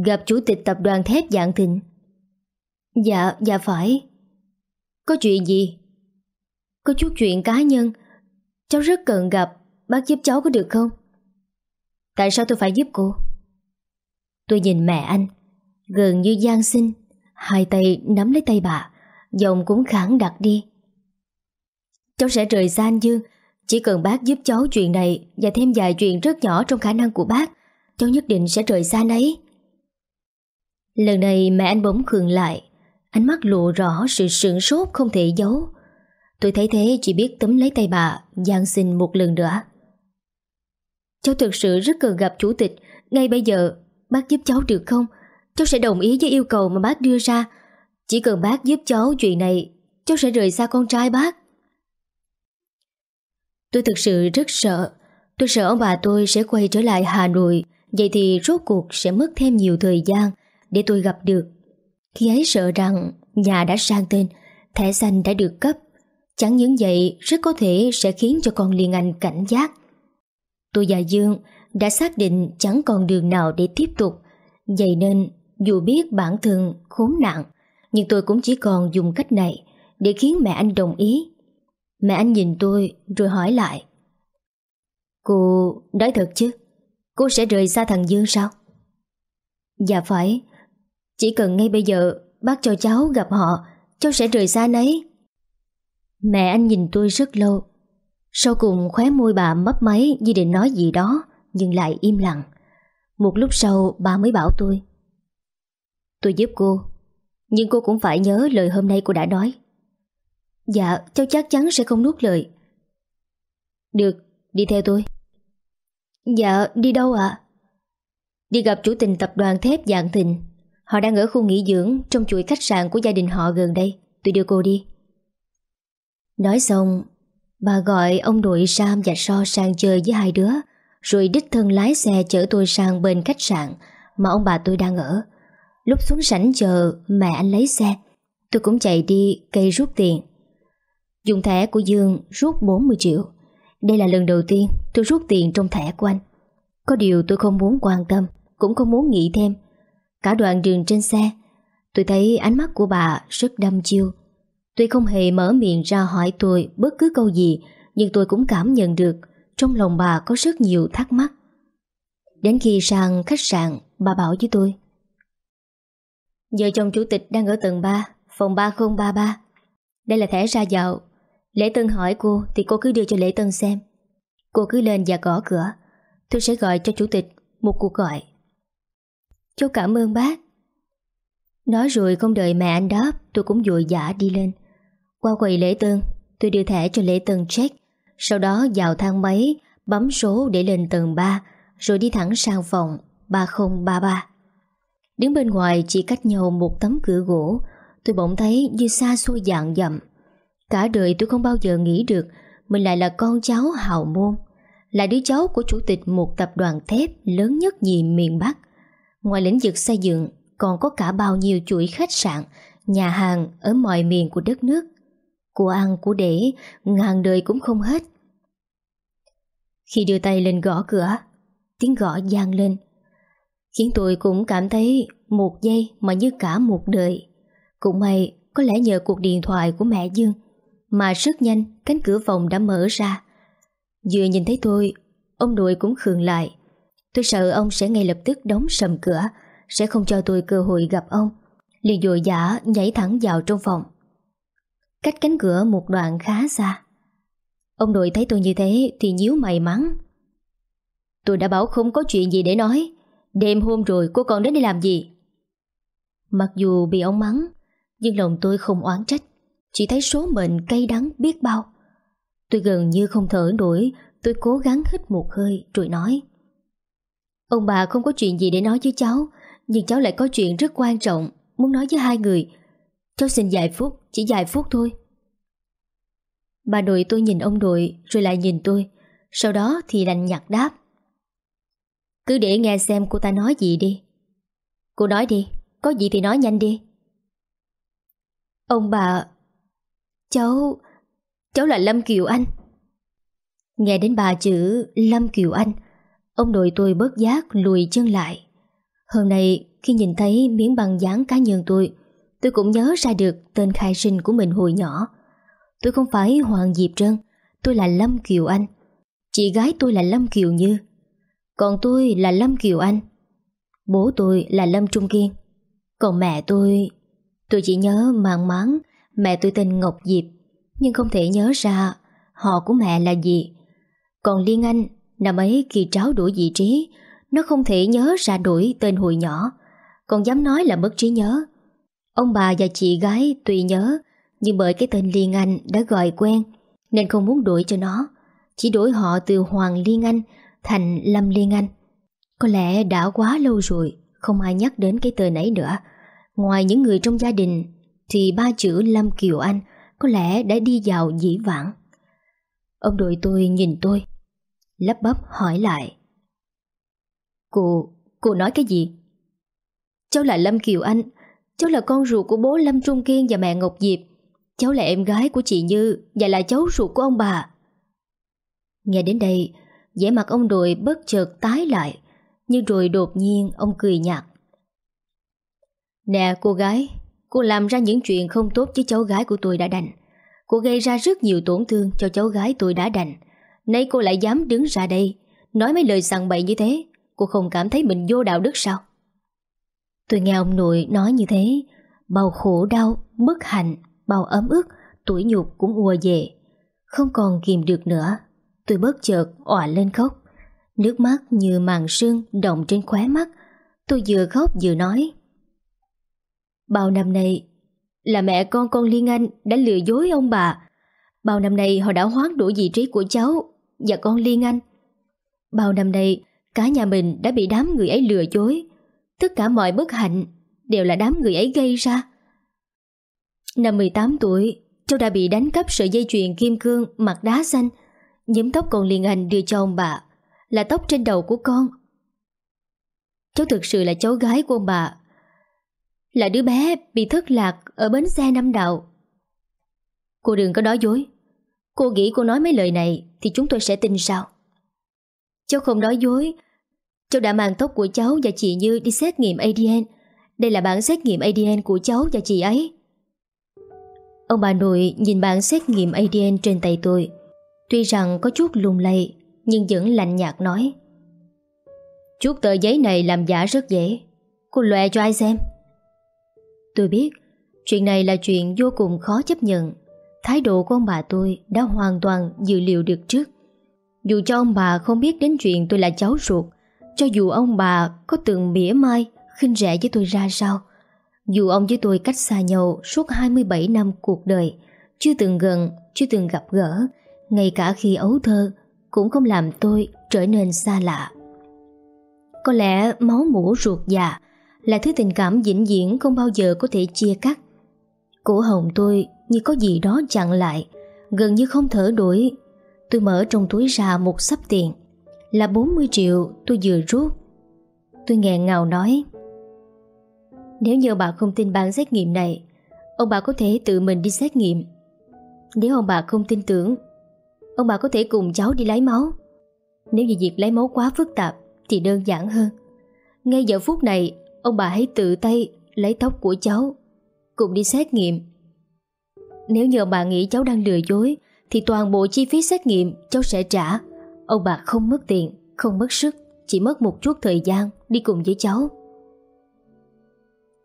Gặp chủ tịch tập đoàn thép dạng thịnh? Dạ, dạ phải. Có chuyện gì? Có chút chuyện cá nhân. Cháu rất cần gặp, bác giúp cháu có được không? Tại sao tôi phải giúp cô? Tôi nhìn mẹ anh, gần như gian sinh, hai tay nắm lấy tay bà, giọng cũng khẳng đặt đi. Cháu sẽ rời xa anh Dương, chỉ cần bác giúp cháu chuyện này và thêm vài chuyện rất nhỏ trong khả năng của bác, cháu nhất định sẽ rời xa anh ấy. Lần này mẹ anh bỗng khường lại, ánh mắt lộ rõ sự sửng sốt không thể giấu. Tôi thấy thế chỉ biết tấm lấy tay bà, gian xin một lần nữa. Cháu thực sự rất cần gặp chủ tịch, ngay bây giờ, bác giúp cháu được không? Cháu sẽ đồng ý với yêu cầu mà bác đưa ra. Chỉ cần bác giúp cháu chuyện này, cháu sẽ rời xa con trai bác. Tôi thực sự rất sợ. Tôi sợ ông bà tôi sẽ quay trở lại Hà Nội, vậy thì rốt cuộc sẽ mất thêm nhiều thời gian để tôi gặp được. Khi ấy sợ rằng nhà đã sang tên, thẻ xanh đã được cấp. Chẳng những vậy rất có thể sẽ khiến cho con Liên Anh cảnh giác. Tôi và Dương đã xác định chẳng còn đường nào để tiếp tục. Vậy nên dù biết bản thân khốn nạn, nhưng tôi cũng chỉ còn dùng cách này để khiến mẹ anh đồng ý. Mẹ anh nhìn tôi rồi hỏi lại. Cô nói thật chứ? Cô sẽ rời xa thằng Dương sao? Dạ phải. Chỉ cần ngay bây giờ bác cho cháu gặp họ, cháu sẽ rời xa nấy. Mẹ anh nhìn tôi rất lâu. Sau cùng khóe môi bà mấp máy như định nói gì đó, nhưng lại im lặng. Một lúc sau bà mới bảo tôi. Tôi giúp cô, nhưng cô cũng phải nhớ lời hôm nay cô đã nói. Dạ, cháu chắc chắn sẽ không nuốt lời. Được, đi theo tôi. Dạ, đi đâu ạ? Đi gặp chủ tình tập đoàn thép dạng thịnh. Họ đang ở khu nghỉ dưỡng trong chuỗi khách sạn của gia đình họ gần đây. Tôi đưa cô đi. Nói xong, bà gọi ông nội Sam và So sang chơi với hai đứa, rồi đích thân lái xe chở tôi sang bên khách sạn mà ông bà tôi đang ở. Lúc xuống sảnh chờ mẹ anh lấy xe, tôi cũng chạy đi cây rút tiền. Dùng thẻ của Dương rút 40 triệu. Đây là lần đầu tiên tôi rút tiền trong thẻ của anh. Có điều tôi không muốn quan tâm, cũng không muốn nghĩ thêm. Cả đoạn đường trên xe, tôi thấy ánh mắt của bà rất đâm chiêu. Tuy không hề mở miệng ra hỏi tôi bất cứ câu gì, nhưng tôi cũng cảm nhận được trong lòng bà có rất nhiều thắc mắc. Đến khi sang khách sạn, bà bảo với tôi. Giờ chồng chủ tịch đang ở tầng 3, phòng 3033. Đây là thẻ ra dạo Lễ Tân hỏi cô thì cô cứ đưa cho Lễ Tân xem. Cô cứ lên và gõ cửa. Tôi sẽ gọi cho chủ tịch một cuộc gọi. Chú cảm ơn bác. Nói rồi không đợi mẹ anh đáp, tôi cũng vội vã đi lên. Qua quầy Lễ Tân, tôi đưa thẻ cho Lễ Tân check. Sau đó vào thang máy, bấm số để lên tầng 3, rồi đi thẳng sang phòng 3033. Đứng bên ngoài chỉ cách nhau một tấm cửa gỗ, tôi bỗng thấy như xa xôi dạng dặm. Cả đời tôi không bao giờ nghĩ được Mình lại là con cháu hào môn Là đứa cháu của chủ tịch một tập đoàn thép Lớn nhất nhì miền Bắc Ngoài lĩnh vực xây dựng, Còn có cả bao nhiêu chuỗi khách sạn, Nhà hàng ở mọi miền của đất nước. Của ăn, của để, Ngàn đời cũng không hết. Khi đưa tay lên gõ cửa, Tiếng gõ gian lên. Khiến tôi cũng cảm thấy Một giây mà như cả một đời. Cũng may, có lẽ nhờ cuộc điện thoại của mẹ Dương mà rất nhanh cánh cửa phòng đã mở ra. Vừa nhìn thấy tôi, Ông nội cũng khường lại. Tôi sợ ông sẽ ngay lập tức đóng sầm cửa, Sẽ không cho tôi cơ hội gặp ông. Liền dội giả nhảy thẳng vào trong phòng. Cách cánh cửa một đoạn khá xa. Ông nội thấy tôi như thế Thì nhíu mày mắng. Tôi đã bảo không có chuyện gì để nói. Đêm hôm rồi cô còn đến đây làm gì? Mặc dù bị ông mắng, Nhưng lòng tôi không oán trách. Chỉ thấy số mệnh cay đắng biết bao. Tôi gần như không thở nổi, Tôi cố gắng hít một hơi rồi nói. Ông bà không có chuyện gì để nói với cháu Nhưng cháu lại có chuyện rất quan trọng Muốn nói với hai người. Cháu xin vài phút, chỉ vài phút thôi. Bà nội tôi nhìn ông nội Rồi lại nhìn tôi Sau đó thì lạnh nhạt đáp. Cứ để nghe xem cô ta nói gì đi. Cô nói đi Có gì thì nói nhanh đi. Ông bà Cháu Cháu là Lâm Kiều Anh. Nghe đến bà chữ Lâm Kiều Anh Ông nội tôi bớt giác, lùi chân lại. Hôm nay, khi nhìn thấy miếng băng dán cá nhân tôi Tôi cũng nhớ ra được tên khai sinh của mình hồi nhỏ. Tôi không phải Hoàng Diệp Trân, Tôi là Lâm Kiều Anh. Chị gái tôi là Lâm Kiều Như, Còn tôi là Lâm Kiều Anh. Bố tôi là Lâm Trung Kiên, Còn mẹ tôi Tôi chỉ nhớ màng máng Mẹ tôi tên Ngọc Diệp, Nhưng không thể nhớ ra Họ của mẹ là gì. Còn Liên Anh Năm ấy khi tráo đuổi vị trí, Nó không thể nhớ ra đuổi tên hồi nhỏ. Còn dám nói là mất trí nhớ. Ông bà và chị gái tùy nhớ, Nhưng bởi cái tên Liên Anh đã gọi quen, Nên không muốn đuổi cho nó. Chỉ đổi họ từ Hoàng Liên Anh Thành Lâm Liên Anh. Có lẽ đã quá lâu rồi, Không ai nhắc đến cái tên ấy nữa. Ngoài những người trong gia đình, Thì ba chữ Lâm Kiều Anh Có lẽ đã đi vào dĩ vãng. Ông đội tôi nhìn tôi. Lấp bấp hỏi lại. Cô, cô nói cái gì? Cháu là Lâm Kiều Anh Cháu là con ruột của bố Lâm Trung Kiên và mẹ Ngọc Diệp. Cháu là em gái của chị Như Và là cháu ruột của ông bà. Nghe đến đây vẻ mặt ông đội bất chợt tái lại Nhưng rồi đột nhiên ông cười nhạt. Nè cô gái Cô làm ra những chuyện không tốt với cháu gái của tôi đã đành. Cô gây ra rất nhiều tổn thương cho cháu gái tôi đã đành. Nay cô lại dám đứng ra đây Nói mấy lời sằng bậy như thế Cô không cảm thấy mình vô đạo đức sao? Tôi nghe ông nội nói như thế Bao khổ đau, bất hạnh Bao ấm ức, tuổi nhục cũng ùa về. Không còn kìm được nữa Tôi bớt chợt òa lên khóc. Nước mắt như màn sương động trên khóe mắt Tôi vừa khóc vừa nói. Bao năm nay Là mẹ con con Liên Anh đã lừa dối ông bà. Bao năm nay họ đã hoán đổi vị trí của cháu và con Liên Anh. Bao năm nay, Cả nhà mình đã bị đám người ấy lừa dối. Tất cả mọi bất hạnh Đều là đám người ấy gây ra. Năm 18 tuổi, Cháu đã bị đánh cắp sợi dây chuyền kim cương Mặt đá xanh. Nhấm tóc con Liên Anh đưa cho ông bà Là tóc trên đầu của con. Cháu thực sự là cháu gái của ông bà, Là đứa bé bị thất lạc Ở bến xe Nam Đạo. Cô đừng có nói dối. Cô nghĩ cô nói mấy lời này. Thì chúng tôi sẽ tin sao? Cháu không nói dối. Cháu đã mang tóc của cháu và chị Như đi xét nghiệm ADN Đây là bản xét nghiệm ADN của cháu và chị ấy. Ông bà nội nhìn bản xét nghiệm ADN trên tay tôi. Tuy rằng có chút lung lay, Nhưng vẫn lạnh nhạt nói. Chút tờ giấy này làm giả rất dễ. Cô lòe cho ai xem? Tôi biết, Chuyện này là chuyện vô cùng khó chấp nhận. Thái độ của ông bà tôi đã hoàn toàn dự liệu được trước. Dù cho ông bà không biết đến chuyện tôi là cháu ruột Cho dù ông bà có từng mỉa mai khinh rẻ với tôi ra sao Dù ông với tôi cách xa nhau suốt 27 năm cuộc đời Chưa từng gần, chưa từng gặp gỡ Ngay cả khi ấu thơ Cũng không làm tôi trở nên xa lạ. Có lẽ máu mủ ruột già Là thứ tình cảm vĩnh viễn không bao giờ có thể chia cắt. Cổ hồng tôi như có gì đó chặn lại, Gần như không thở đuổi Tôi mở trong túi ra một sắp tiền, Là 40 triệu tôi vừa rút. Tôi nghẹn ngào nói, Nếu như bà không tin bán xét nghiệm này, Ông bà có thể tự mình đi xét nghiệm. Nếu ông bà không tin tưởng, Ông bà có thể cùng cháu đi lấy máu. Nếu như việc lấy máu quá phức tạp Thì đơn giản hơn. Ngay giờ phút này, Ông bà hãy tự tay lấy tóc của cháu, Cùng đi xét nghiệm nếu như bà nghĩ cháu đang lừa dối, Thì toàn bộ chi phí xét nghiệm cháu sẽ trả. Ông bà không mất tiền, Không mất sức, Chỉ mất một chút thời gian đi cùng với cháu.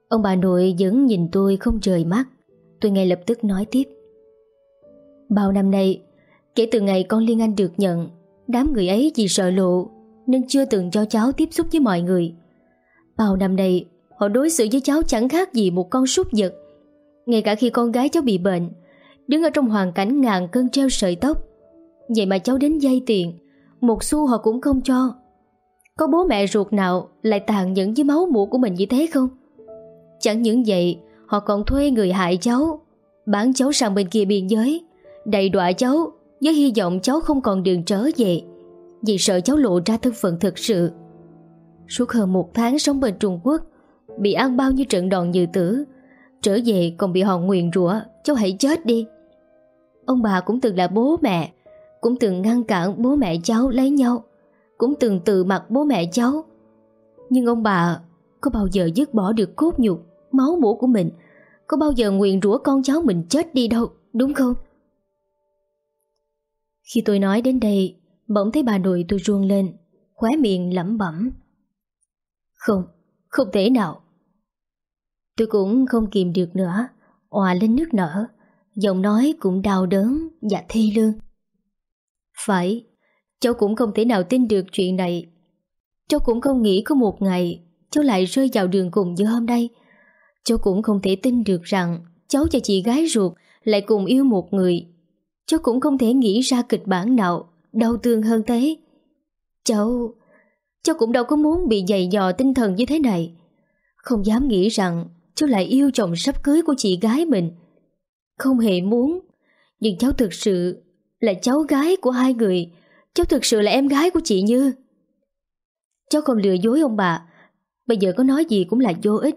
Ông bà nội vẫn nhìn tôi không rời mắt. Tôi ngay lập tức nói tiếp. Bao năm nay, Kể từ ngày con Liên Anh được nhận, Đám người ấy vì sợ lộ Nên chưa từng cho cháu tiếp xúc với mọi người. Bao năm nay, Họ đối xử với cháu chẳng khác gì một con súc vật ngay cả khi con gái cháu bị bệnh, Đứng ở trong hoàn cảnh ngàn cân treo sợi tóc, Vậy mà cháu đến dây tiền, Một xu họ cũng không cho. Có bố mẹ ruột nào Lại tàn nhẫn với máu mũ của mình như thế không? Chẳng những vậy, Họ còn thuê người hại cháu, Bán cháu sang bên kia biên giới Đầy đọa cháu Với hy vọng cháu không còn đường trở về, Vì sợ cháu lộ ra thân phận thực sự. Suốt hơn một tháng sống bên Trung Quốc, Bị ăn bao nhiêu trận đòn dự tử Trở về còn bị họ nguyền rủa Cháu hãy chết đi. Ông bà cũng từng là bố mẹ Cũng từng ngăn cản bố mẹ cháu lấy nhau Cũng từng từ mặt bố mẹ cháu. Nhưng ông bà Có bao giờ dứt bỏ được cốt nhục Máu mũ của mình? Có bao giờ nguyền rủa con cháu mình chết đi đâu Đúng không? Khi tôi nói đến đây Bỗng thấy bà nội tôi ruông lên Khóe miệng lẩm bẩm. Không, không thể nào. Tôi cũng không kìm được nữa. Òa lên nước nở. Giọng nói cũng đau đớn và thi lương. Phải, Cháu cũng không thể nào tin được chuyện này. Cháu cũng không nghĩ có một ngày Cháu lại rơi vào đường cùng như hôm nay. Cháu cũng không thể tin được rằng Cháu và chị gái ruột Lại cùng yêu một người. Cháu cũng không thể nghĩ ra kịch bản nào Đau thương hơn thế. Cháu Cháu cũng đâu có muốn bị dày dò tinh thần như thế này. Không dám nghĩ rằng Cháu lại yêu chồng sắp cưới của chị gái mình. Không hề muốn, Nhưng cháu thực sự Là cháu gái của hai người. Cháu thực sự là em gái của chị Như. Cháu không lừa dối ông bà. Bây giờ có nói gì cũng là vô ích.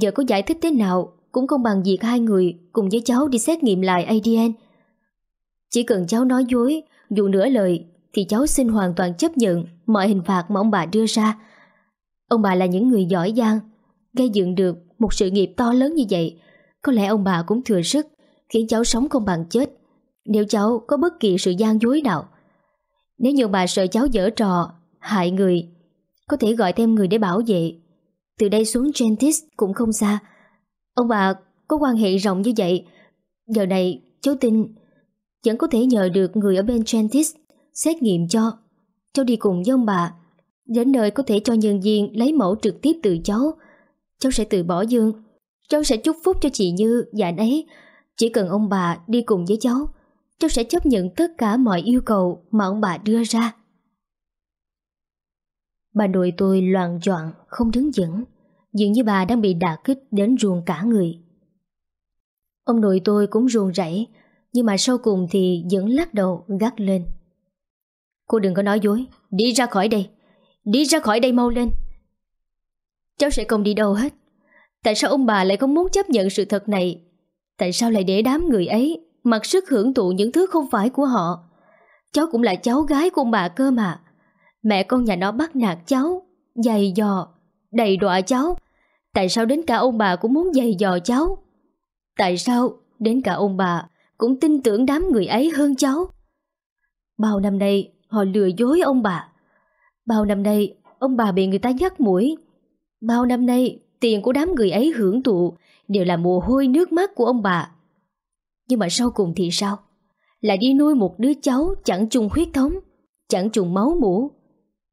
Giờ có giải thích thế nào Cũng không bằng việc hai người Cùng với cháu đi xét nghiệm lại ADN Chỉ cần cháu nói dối, Dù nửa lời, Thì cháu xin hoàn toàn chấp nhận Mọi hình phạt mà ông bà đưa ra. Ông bà là những người giỏi giang, Gây dựng được một sự nghiệp to lớn như vậy. Có lẽ ông bà cũng thừa sức, Khiến cháu sống không bằng chết, Nếu cháu có bất kỳ sự gian dối nào. Nếu như bà sợ cháu dở trò, Hại người, Có thể gọi thêm người để bảo vệ. Từ đây xuống Gentis cũng không xa. Ông bà có quan hệ rộng như vậy. Giờ này, cháu tin Vẫn có thể nhờ được người ở bên Gentis Xét nghiệm cho. Cháu đi cùng với ông bà, Đến nơi có thể cho nhân viên lấy mẫu trực tiếp từ cháu. Cháu sẽ từ bỏ Dương. Cháu sẽ chúc phúc cho chị Như dạ và anh ấy Chỉ cần ông bà đi cùng với cháu Cháu sẽ chấp nhận tất cả mọi yêu cầu Mà ông bà đưa ra. Bà nội tôi loạn choạng, Không đứng vững. Dường như bà đang bị đả kích đến ruồng cả người. Ông nội tôi cũng ruồng rẫy, Nhưng mà sau cùng thì vẫn lắc đầu, gắt lên. Cô đừng có nói dối, Đi ra khỏi đây. Đi ra khỏi đây mau lên. Cháu sẽ không đi đâu hết. Tại sao ông bà lại không muốn chấp nhận sự thật này? Tại sao lại để đám người ấy Mặc sức hưởng thụ những thứ không phải của họ? Cháu cũng là cháu gái của ông bà cơ mà. Mẹ con nhà nó bắt nạt cháu Dày dò, Đầy đọa cháu. Tại sao đến cả ông bà cũng muốn dày dò cháu? Tại sao đến cả ông bà Cũng tin tưởng đám người ấy hơn cháu? Bao năm nay Họ lừa dối ông bà. Bao năm nay Ông bà bị người ta dắt mũi Bao năm nay tiền của đám người ấy hưởng thụ đều là mồ hôi nước mắt của ông bà. Nhưng mà sau cùng thì sao? Lại đi nuôi một đứa cháu chẳng chung huyết thống, chẳng trùng máu mũ.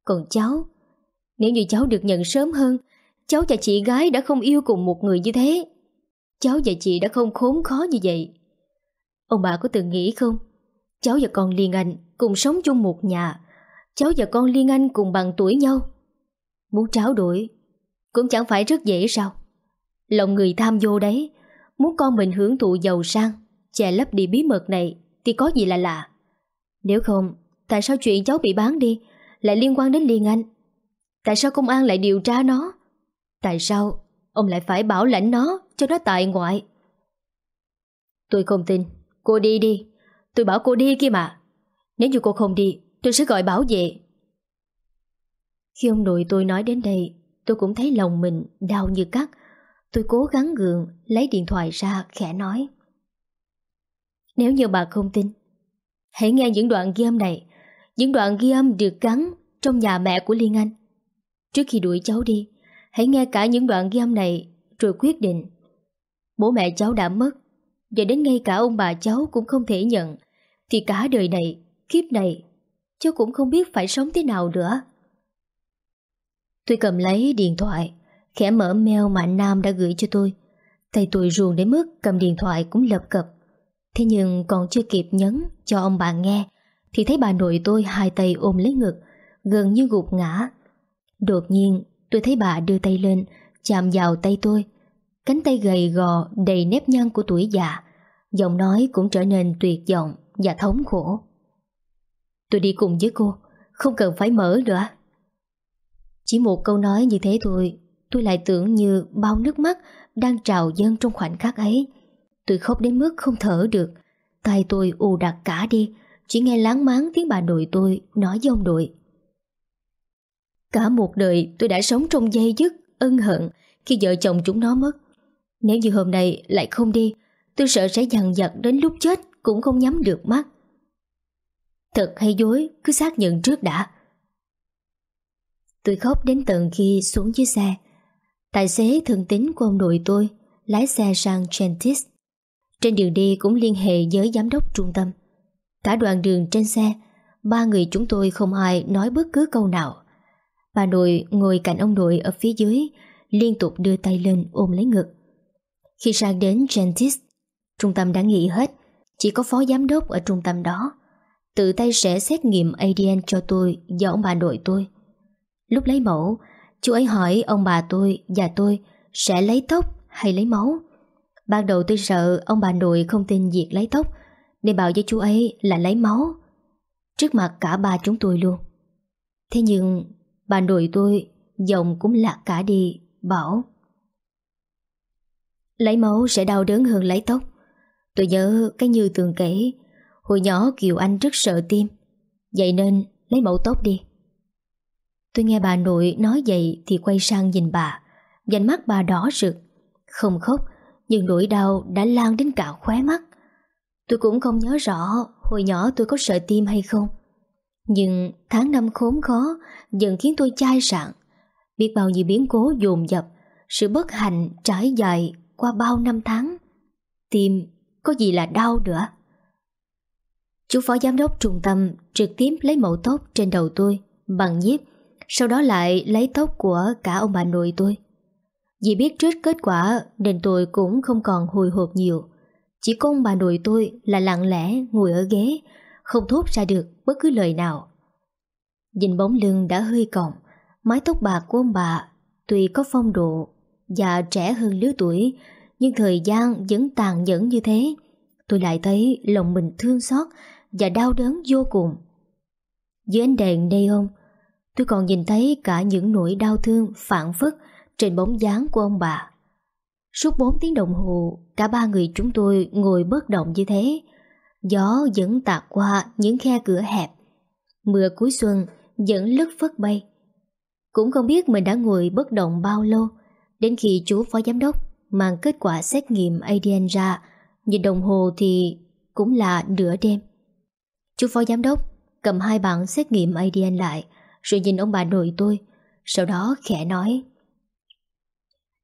Còn cháu, nếu như cháu được nhận sớm hơn, cháu và chị gái đã không yêu cùng một người như thế. Cháu và chị đã không khốn khó như vậy. Ông bà có từng nghĩ không? Cháu và con Liên Anh cùng sống chung một nhà. Cháu và con Liên Anh cùng bằng tuổi nhau. Muốn tráo đổi cũng chẳng phải rất dễ sao? Lòng người tham vô đấy, Muốn con mình hưởng thụ giàu sang, Che lấp đi bí mật này Thì có gì là lạ? Nếu không, Tại sao chuyện cháu bị bán đi Lại liên quan đến Liên Anh? Tại sao công an lại điều tra nó? Tại sao ông lại phải bảo lãnh nó Cho nó tại ngoại? Tôi không tin. Cô đi đi. Tôi bảo cô đi kia mà. Nếu như cô không đi, Tôi sẽ gọi bảo vệ. Khi ông nội tôi nói đến đây Tôi cũng thấy lòng mình đau như cắt. Tôi cố gắng gượng Lấy điện thoại ra khẽ nói. Nếu như bà không tin Hãy nghe những đoạn ghi âm này. Những đoạn ghi âm được gắn Trong nhà mẹ của Liên Anh. Trước khi đuổi cháu đi Hãy nghe cả những đoạn ghi âm này Rồi quyết định. Bố mẹ cháu đã mất Và đến ngay cả ông bà cháu cũng không thể nhận. Thì cả đời này, kiếp này Cháu cũng không biết phải sống thế nào nữa. Tôi cầm lấy điện thoại, Khẽ mở mail mà anh Nam đã gửi cho tôi. Tay tôi ruồn đến mức cầm điện thoại cũng lập cập. Thế nhưng còn chưa kịp nhấn cho ông bà nghe, Thì thấy bà nội tôi hai tay ôm lấy ngực, Gần như gục ngã. Đột nhiên, tôi thấy bà đưa tay lên, Chạm vào tay tôi. Cánh tay gầy gò đầy nếp nhăn của tuổi già, Giọng nói cũng trở nên tuyệt vọng Và thống khổ. Tôi đi cùng với cô, Không cần phải mở nữa chỉ một câu nói như thế thôi Tôi lại tưởng như bao nước mắt đang trào dâng trong khoảnh khắc ấy. Tôi khóc đến mức không thở được. tay tôi ù đặc cả đi, chỉ nghe láng máng tiếng bà nội tôi nói với ông nội. Cả một đời tôi đã sống trong dây dứt, ân hận khi vợ chồng chúng nó mất. Nếu như hôm nay lại không đi, tôi sợ sẽ dằn vặt đến lúc chết cũng không nhắm được mắt. Thật hay dối, cứ xác nhận trước đã. Tôi khóc đến tận khi xuống dưới xe. Tài xế thường tính của ông nội tôi lái xe sang Gentis. Trên đường đi cũng liên hệ với giám đốc trung tâm. Cả đoạn đường trên xe, ba người chúng tôi không ai nói bất cứ câu nào. Bà nội ngồi cạnh ông nội ở phía dưới, liên tục đưa tay lên ôm lấy ngực. Khi sang đến Gentis, trung tâm đã nghỉ hết, chỉ có phó giám đốc ở trung tâm đó. Tự tay sẽ xét nghiệm ADN cho tôi do ông bà nội tôi. Lúc lấy mẫu, chú ấy hỏi ông bà tôi và tôi sẽ lấy tóc hay lấy máu. Ban đầu tôi sợ ông bà nội không tin việc lấy tóc nên bảo với chú ấy là lấy máu. Trước mặt cả ba chúng tôi luôn. Thế nhưng bà nội tôi giọng cũng lạc cả đi, bảo Lấy máu sẽ đau đớn hơn lấy tóc. Tôi nhớ cái như tường kể Hồi nhỏ Kiều Anh rất sợ tim Vậy nên lấy mẫu tóc đi Tôi nghe bà nội nói vậy Thì quay sang nhìn bà. Dành mắt bà đỏ rực. Không khóc, Nhưng nỗi đau đã lan đến cả khóe mắt. Tôi cũng không nhớ rõ Hồi nhỏ tôi có sợ tim hay không. Nhưng tháng năm khốn khó Dần khiến tôi chai sạn. Biết bao nhiêu biến cố dồn dập, Sự bất hạnh trải dài Qua bao năm tháng. Tim có gì là đau nữa? Chú phó giám đốc trung tâm trực tiếp lấy mẫu tóc trên đầu tôi bằng nhiếp sau đó lại lấy tóc của cả ông bà nội tôi. Vì biết trước kết quả nên tôi cũng không còn hồi hộp nhiều. Chỉ có ông bà nội tôi là lặng lẽ ngồi ở ghế, không thốt ra được bất cứ lời nào. Nhìn bóng lưng đã hơi còng, mái tóc bạc của ông bà tuy có phong độ và trẻ hơn lứa tuổi, nhưng thời gian vẫn tàn nhẫn như thế. Tôi lại thấy lòng mình thương xót và đau đớn vô cùng. Dưới ánh đèn neon, tôi còn nhìn thấy cả những nỗi đau thương phản phất trên bóng dáng của ông bà. Suốt 4 tiếng đồng hồ, cả ba người chúng tôi ngồi bất động như thế. Gió vẫn tạt qua những khe cửa hẹp. Mưa cuối xuân vẫn lất phất bay. Cũng không biết mình đã ngồi bất động bao lâu, đến khi chú phó giám đốc mang kết quả xét nghiệm ADN ra, nhìn đồng hồ thì cũng là nửa đêm. Chú phó giám đốc cầm hai bản xét nghiệm ADN lại rồi nhìn ông bà nội tôi sau đó khẽ nói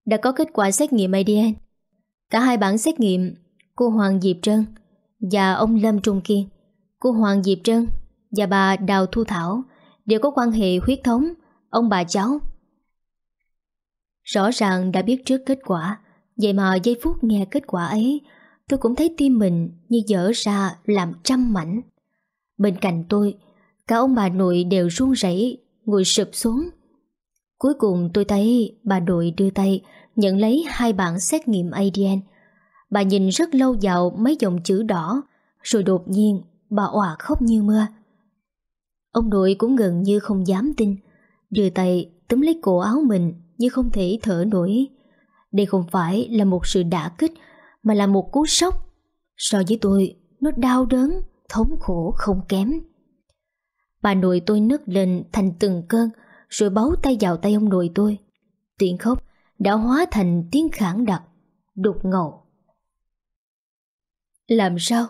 Đã có kết quả xét nghiệm ADN Cả hai bản xét nghiệm cô Hoàng Diệp Trân và ông Lâm Trung Kiên cô Hoàng Diệp Trân và bà Đào Thu Thảo đều có quan hệ huyết thống ông bà cháu. Rõ ràng đã biết trước kết quả vậy mà giây phút nghe kết quả ấy tôi cũng thấy tim mình như dở ra làm trăm mảnh. Bên cạnh tôi, cả ông bà nội đều run rẩy ngồi sụp xuống. Cuối cùng tôi thấy bà nội đưa tay nhận lấy hai bản xét nghiệm ADN. Bà nhìn rất lâu vào mấy dòng chữ đỏ, rồi đột nhiên bà òa khóc như mưa. Ông nội cũng gần như không dám tin, đưa tay túm lấy cổ áo mình như không thể thở nổi. Đây không phải là một sự đả kích, mà là một cú sốc. So với tôi, nó đau đớn, thống khổ không kém. Bà nội tôi nức lên thành từng cơn rồi bấu tay vào tay ông nội tôi. Tiếng khóc đã hóa thành tiếng khản đặc, đục ngầu. Làm sao?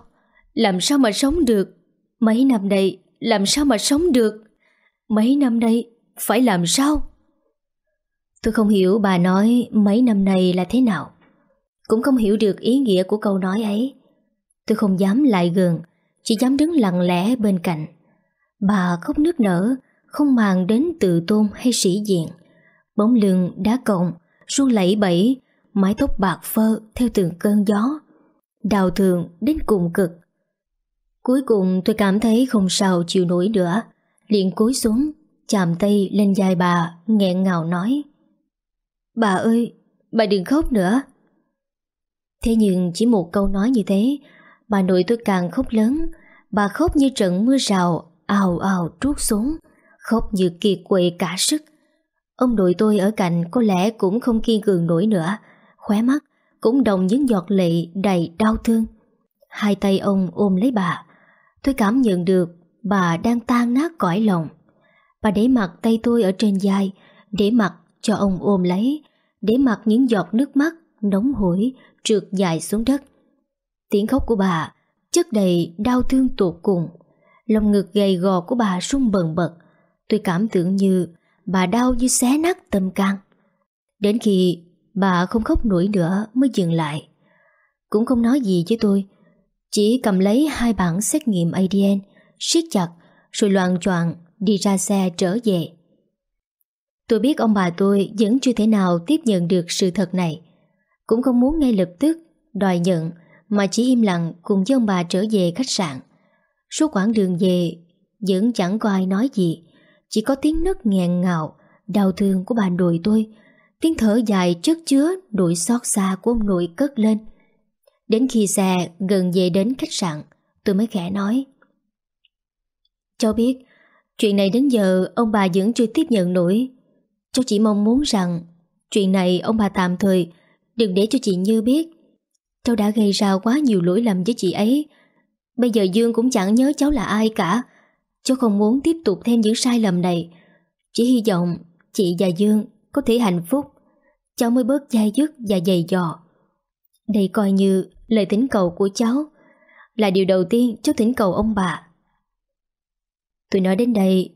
Làm sao mà sống được? Mấy năm nay làm sao mà sống được? Mấy năm nay phải làm sao? Tôi không hiểu bà nói mấy năm nay là thế nào. Cũng không hiểu được ý nghĩa của câu nói ấy. Tôi không dám lại gần chỉ dám đứng lặng lẽ bên cạnh. Bà khóc nước nở, không màng đến tự tôn hay sĩ diện. Bóng lưng đá cộng, run lẫy bẩy, mái tóc bạc phơ theo từng cơn gió. Đào thường đến cùng cực. Cuối cùng tôi cảm thấy không sao chịu nổi nữa, liền cúi xuống, chạm tay lên vai bà, nghẹn ngào nói. Bà ơi, bà đừng khóc nữa. Thế nhưng chỉ một câu nói như thế Bà nội tôi càng khóc lớn Bà khóc như trận mưa rào ào ào trút xuống Khóc như kiệt quệ cả sức Ông nội tôi ở cạnh có lẽ cũng không kiên cường nổi nữa, khóe mắt cũng đồng những giọt lệ đầy đau thương. Hai tay ông ôm lấy bà. Tôi cảm nhận được bà đang tan nát cõi lòng. Bà để mặt tay tôi ở trên vai, để mặt cho ông ôm lấy, để mặt những giọt nước mắt nóng hổi trượt dài xuống đất. Tiếng khóc của bà chất đầy đau thương tột cùng. Lòng ngực gầy gò của bà rung bần bật. Tôi cảm tưởng như bà đau như xé nát tâm can. Đến khi bà không khóc nổi nữa mới dừng lại. Cũng không nói gì với tôi, chỉ cầm lấy hai bản xét nghiệm ADN, siết chặt, rồi loạn choạng đi ra xe trở về. Tôi biết ông bà tôi vẫn chưa thể nào tiếp nhận được sự thật này. Cũng không muốn ngay lập tức đòi nhận mà chỉ im lặng cùng với ông bà trở về khách sạn. Suốt quãng đường về vẫn chẳng có ai nói gì, chỉ có tiếng nấc nghẹn ngào, đau thương của bà nội tôi, tiếng thở dài chất chứa nỗi xót xa của ông nội cất lên. Đến khi xe gần về đến khách sạn, tôi mới khẽ nói. Cháu biết, chuyện này đến giờ ông bà vẫn chưa tiếp nhận nổi. Cháu chỉ mong muốn rằng chuyện này ông bà tạm thời đừng để cho chị Như biết. Cháu đã gây ra quá nhiều lỗi lầm với chị ấy. Bây giờ Dương cũng chẳng nhớ cháu là ai cả. Cháu không muốn tiếp tục thêm những sai lầm này. Chỉ hy vọng chị và Dương có thể hạnh phúc. Cháu mới bớt dai dứt và dày dò. Đây coi như lời thỉnh cầu của cháu. Là điều đầu tiên cháu thỉnh cầu ông bà. Tôi nói đến đây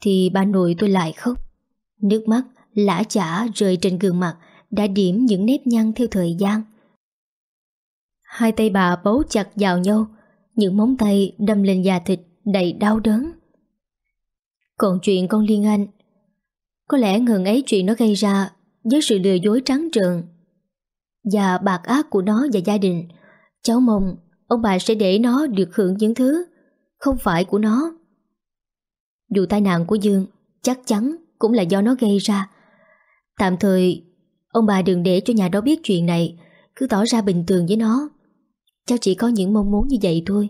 thì bà nội tôi lại khóc. Nước mắt lã chả rơi trên gương mặt đã điểm những nếp nhăn theo thời gian. Hai tay bà bấu chặt vào nhau, những móng tay đâm lên da thịt đầy đau đớn. Còn chuyện con Liên Anh, có lẽ ngần ấy chuyện nó gây ra với sự lừa dối trắng trợn và bạc ác của nó và gia đình. Cháu mong ông bà sẽ để nó được hưởng những thứ không phải của nó. Dù tai nạn của Dương chắc chắn cũng là do nó gây ra. Tạm thời, ông bà đừng để cho nhà đó biết chuyện này, cứ tỏ ra bình thường với nó. Cháu chỉ có những mong muốn như vậy thôi.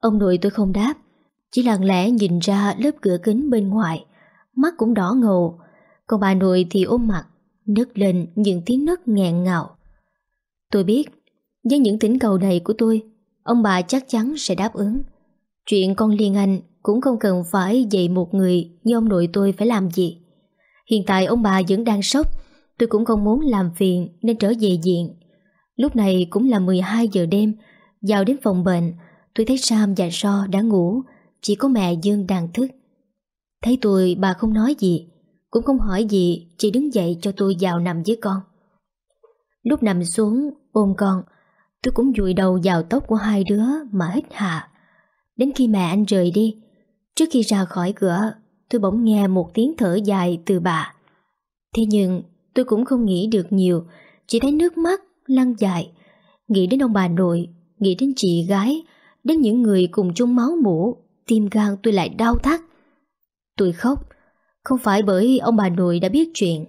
Ông nội tôi không đáp, chỉ lặng lẽ nhìn ra lớp cửa kính bên ngoài, mắt cũng đỏ ngầu, còn bà nội thì ôm mặt, nấc lên những tiếng nấc nghẹn ngào. Tôi biết, với những tính cầu này của tôi, ông bà chắc chắn sẽ đáp ứng. Chuyện con Liên Anh cũng không cần phải dạy một người như ông nội tôi phải làm gì. Hiện tại ông bà vẫn đang sốc, tôi cũng không muốn làm phiền nên trở về diện. Lúc này cũng là 12 giờ đêm, vào đến phòng bệnh, tôi thấy Sam và So đã ngủ, chỉ có mẹ Dương đang thức. Thấy tôi bà không nói gì, cũng không hỏi gì, chỉ đứng dậy cho tôi vào nằm với con. Lúc nằm xuống ôm con, tôi cũng dụi đầu vào tóc của hai đứa mà hít hạ. Đến khi mẹ anh rời đi, Trước khi ra khỏi cửa, tôi bỗng nghe một tiếng thở dài từ bà. Thế nhưng tôi cũng không nghĩ được nhiều, chỉ thấy nước mắt lăn dài. Nghĩ đến ông bà nội, nghĩ đến chị gái, đến những người cùng chung máu mủ, tim gan tôi lại đau thắt. Tôi khóc, không phải bởi ông bà nội đã biết chuyện.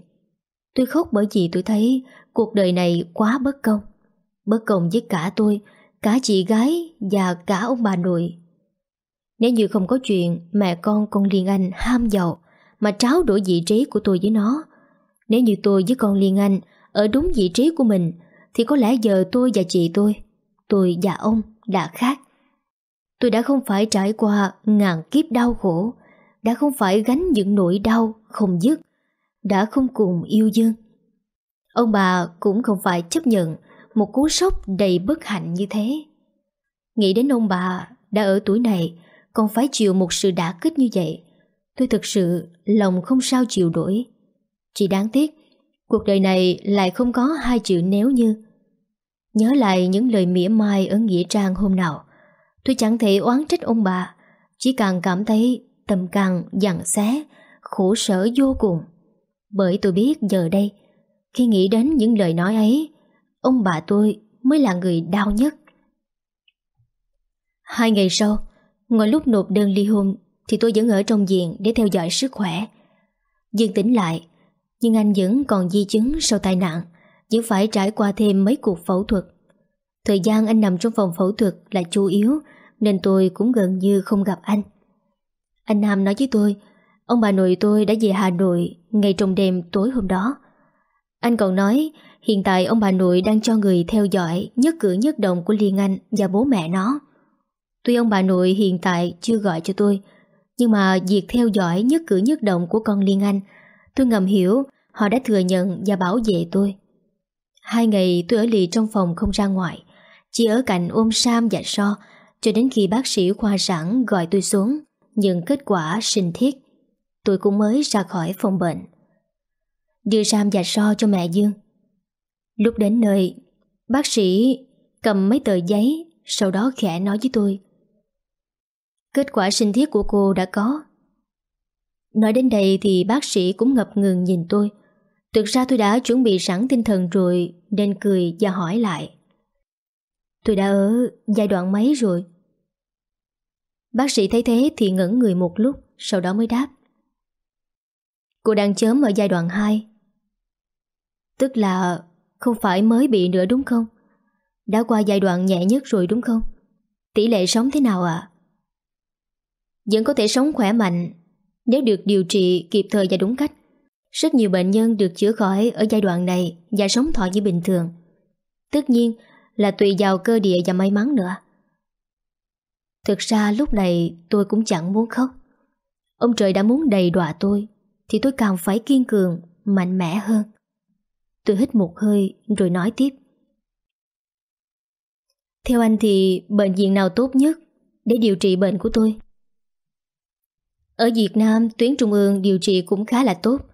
Tôi khóc bởi vì tôi thấy cuộc đời này quá bất công. Bất công với cả tôi, cả chị gái và cả ông bà nội. Nếu như không có chuyện mẹ con con Liên Anh ham giàu mà tráo đổi vị trí của tôi với nó. Nếu như tôi với con Liên Anh ở đúng vị trí của mình thì có lẽ giờ tôi và chị tôi, tôi và ông đã khác. Tôi đã không phải trải qua ngàn kiếp đau khổ, đã không phải gánh những nỗi đau không dứt, đã không cùng yêu dương. Ông bà cũng không phải chấp nhận một cú sốc đầy bất hạnh như thế. Nghĩ đến ông bà đã ở tuổi này còn phải chịu một sự đả kích như vậy. Tôi thực sự lòng không sao chịu đổi. Chỉ đáng tiếc, cuộc đời này lại không có hai chữ nếu như. Nhớ lại những lời mỉa mai ở Nghĩa Trang hôm nào, tôi chẳng thể oán trách ông bà, chỉ càng cảm thấy tầm càng dằn xé, khổ sở vô cùng. Bởi tôi biết giờ đây, khi nghĩ đến những lời nói ấy, ông bà tôi mới là người đau nhất. Hai ngày sau, Ngoài lúc nộp đơn ly hôn Thì tôi vẫn ở trong viện để theo dõi sức khỏe Dương tỉnh lại nhưng anh vẫn còn di chứng sau tai nạn Vẫn phải trải qua thêm mấy cuộc phẫu thuật Thời gian anh nằm trong phòng phẫu thuật là chủ yếu Nên tôi cũng gần như không gặp anh Anh Nam nói với tôi Ông bà nội tôi đã về Hà Nội ngay trong đêm tối hôm đó. Anh còn nói hiện tại ông bà nội đang cho người theo dõi nhất cử nhất động của Liên Anh và bố mẹ nó. Tuy ông bà nội hiện tại chưa gọi cho tôi, nhưng mà việc theo dõi nhất cử nhất động của con Liên Anh, tôi ngầm hiểu họ đã thừa nhận và bảo vệ tôi. Hai ngày tôi ở lì trong phòng không ra ngoài, chỉ ở cạnh ôm Sam và So, cho đến khi bác sĩ khoa sản gọi tôi xuống, nhận kết quả sinh thiết. Tôi cũng mới ra khỏi phòng bệnh. Đưa Sam và So cho mẹ Dương. Lúc đến nơi, bác sĩ cầm mấy tờ giấy, sau đó khẽ nói với tôi. Kết quả sinh thiết của cô đã có. Nói đến đây thì bác sĩ cũng ngập ngừng nhìn tôi. Thực ra tôi đã chuẩn bị sẵn tinh thần rồi, nên cười và hỏi lại. Tôi đã ở giai đoạn mấy rồi? Bác sĩ thấy thế thì ngẩn người một lúc, Sau đó mới đáp. Cô đang chớm ở giai đoạn 2 Tức là Không phải mới bị nữa đúng không? Đã qua giai đoạn nhẹ nhất rồi đúng không? Tỷ lệ sống thế nào ạ? Vẫn có thể sống khỏe mạnh, Nếu được điều trị kịp thời và đúng cách. Rất nhiều bệnh nhân được chữa khỏi Ở giai đoạn này Và sống thọ như bình thường. Tất nhiên là tùy vào cơ địa và may mắn nữa. Thực ra lúc này tôi cũng chẳng muốn khóc. Ông trời đã muốn đầy đọa tôi, Thì tôi càng phải kiên cường, Mạnh mẽ hơn. Tôi hít một hơi rồi nói tiếp. Theo anh thì bệnh viện nào tốt nhất Để điều trị bệnh của tôi? Ở Việt Nam, tuyến trung ương điều trị cũng khá là tốt.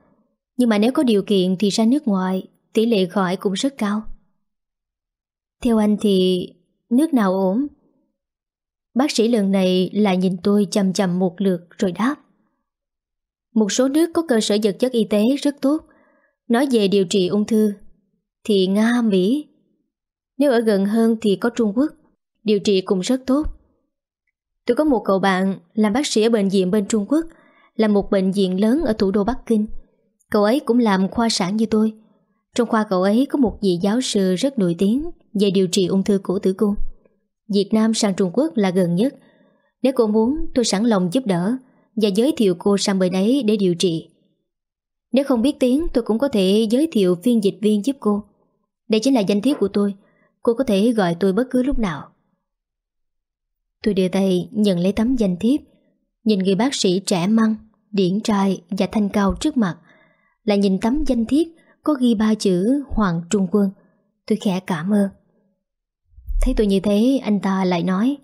Nhưng mà nếu có điều kiện thì ra nước ngoài Tỷ lệ khỏi cũng rất cao Theo anh thì nước nào ổn Bác sĩ lần này lại nhìn tôi chầm chầm một lượt rồi đáp. Một số nước có cơ sở vật chất y tế rất tốt. Nói về điều trị ung thư thì Nga, Mỹ. Nếu ở gần hơn thì có Trung Quốc, điều trị cũng rất tốt. Tôi có một cậu bạn làm bác sĩ ở bệnh viện bên Trung Quốc, là một bệnh viện lớn ở thủ đô Bắc Kinh. Cậu ấy cũng làm khoa sản như tôi. Trong khoa cậu ấy có một vị giáo sư rất nổi tiếng về điều trị ung thư cổ tử cung. Việt Nam sang Trung Quốc là gần nhất. Nếu cô muốn, tôi sẵn lòng giúp đỡ Và giới thiệu cô sang bên ấy để điều trị. Nếu không biết tiếng, tôi cũng có thể giới thiệu phiên dịch viên giúp cô. Đây chính là danh thiếp của tôi. Cô có thể gọi tôi bất cứ lúc nào. Tôi đưa tay nhận lấy tấm danh thiếp. Nhìn người bác sĩ trẻ măng, Điển trai và thanh cao trước mặt là nhìn tấm danh thiếp Có ghi ba chữ Hoàng Trung Quân. Tôi khẽ cảm ơn Thấy tôi như thế anh ta lại nói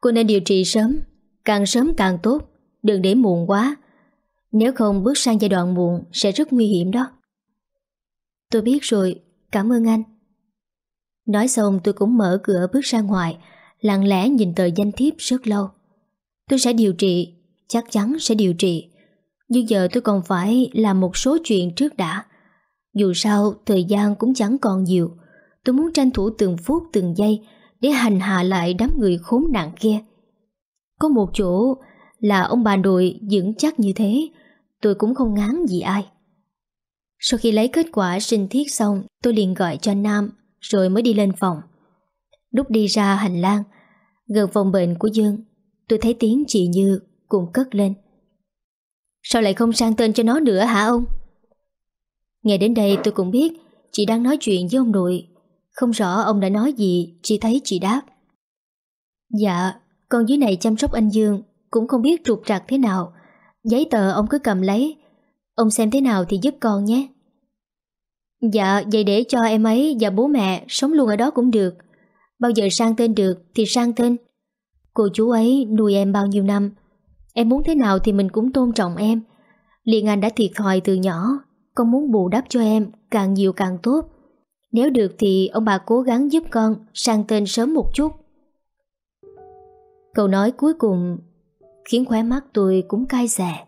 Cô nên điều trị sớm Càng sớm càng tốt Đừng để muộn quá. Nếu không bước sang giai đoạn muộn Sẽ rất nguy hiểm đó. Tôi biết rồi, cảm ơn anh. Nói xong tôi cũng mở cửa bước ra ngoài Lặng lẽ nhìn tờ danh thiếp rất lâu. Tôi sẽ điều trị Chắc chắn sẽ điều trị. Nhưng giờ tôi còn phải làm một số chuyện trước đã. Dù sao, thời gian cũng chẳng còn nhiều. Tôi muốn tranh thủ từng phút, từng giây Để hành hạ lại đám người khốn nạn kia. Có một chỗ là ông bà nội vững chắc như thế. Tôi cũng không ngán gì ai. Sau khi lấy kết quả sinh thiết xong, Tôi liền gọi cho Nam, Rồi mới đi lên phòng. Lúc đi ra hành lang, Gần phòng bệnh của Dương, Tôi thấy tiếng chị Như cũng cất lên. Sao lại không sang tên cho nó nữa hả ông? Nghe đến đây tôi cũng biết Chị đang nói chuyện với ông nội. Không rõ ông đã nói gì, Chỉ thấy chị đáp. Dạ con dưới này chăm sóc anh Dương, Cũng không biết trục trặc thế nào. Giấy tờ ông cứ cầm lấy. Ông xem thế nào thì giúp con nhé. Dạ vậy để cho em ấy Và bố mẹ sống luôn ở đó cũng được. Bao giờ sang tên được Thì sang tên. Cô chú ấy nuôi em bao nhiêu năm Em muốn thế nào thì mình cũng tôn trọng em Liên Anh đã thiệt thòi từ nhỏ Con muốn bù đắp cho em Càng nhiều càng tốt nếu được thì ông bà cố gắng giúp con sang tên sớm một chút. Câu nói cuối cùng khiến khóe mắt tôi cũng cay xè.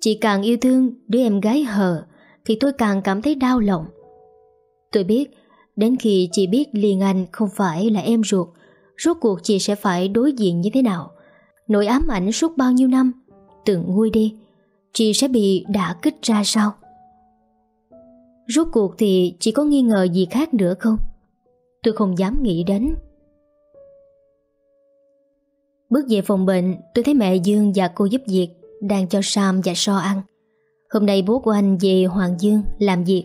Chị càng yêu thương đứa em gái hờ thì tôi càng cảm thấy đau lòng. Tôi biết đến khi chị biết Liên Anh không phải là em ruột, rốt cuộc chị sẽ phải đối diện như thế nào. Nỗi ám ảnh suốt bao nhiêu năm, từng nguôi đi, chị sẽ bị đả kích ra sao? Rốt cuộc thì chỉ có nghi ngờ gì khác nữa không? Tôi không dám nghĩ đến. Bước về phòng bệnh Tôi thấy mẹ Dương và cô giúp việc Đang cho Sam và So ăn. Hôm nay bố của anh về Hoàng Dương làm việc.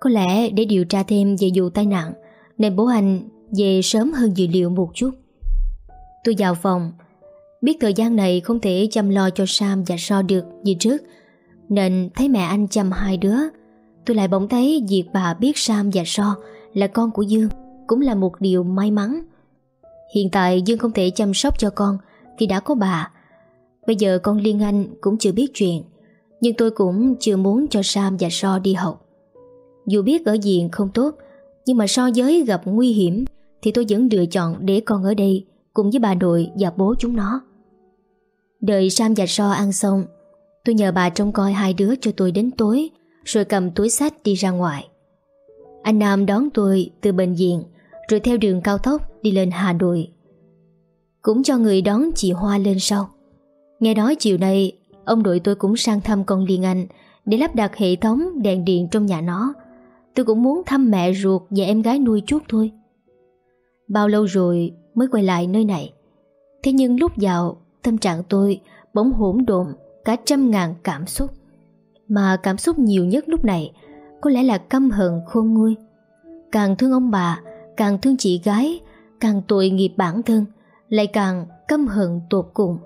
Có lẽ để điều tra thêm về vụ tai nạn Nên bố anh về sớm hơn dự liệu một chút. Tôi vào phòng Biết thời gian này không thể chăm lo cho Sam và So được như trước, Nên thấy mẹ anh chăm hai đứa. Tôi lại bỗng thấy việc bà biết Sam và So là con của Dương Cũng là một điều may mắn. Hiện tại Dương không thể chăm sóc cho con Vì đã có bà. Bây giờ con Liên Anh cũng chưa biết chuyện, Nhưng tôi cũng chưa muốn cho Sam và So đi học. Dù biết ở diện không tốt, Nhưng mà so với gặp nguy hiểm Thì tôi vẫn lựa chọn để con ở đây. Cùng với bà nội và bố chúng nó. Đợi Sam và So ăn xong, Tôi nhờ bà trông coi hai đứa cho tôi đến tối, Rồi cầm túi sách đi ra ngoài. Anh Nam đón tôi từ bệnh viện, Rồi theo đường cao tốc đi lên Hà Nội. Cũng cho người đón chị Hoa lên sau. Nghe nói chiều nay, Ông đội tôi cũng sang thăm con Liên Anh Để lắp đặt hệ thống đèn điện trong nhà nó. Tôi cũng muốn thăm mẹ ruột Và em gái nuôi chút thôi. Bao lâu rồi mới quay lại nơi này. Thế nhưng lúc vào, Tâm trạng tôi bỗng hỗn độn Cả trăm ngàn cảm xúc. Mà cảm xúc nhiều nhất lúc này Có lẽ là căm hận, khôn nguôi. Càng thương ông bà, Càng thương chị gái, Càng tội nghiệp bản thân, Lại càng căm hận tột cùng.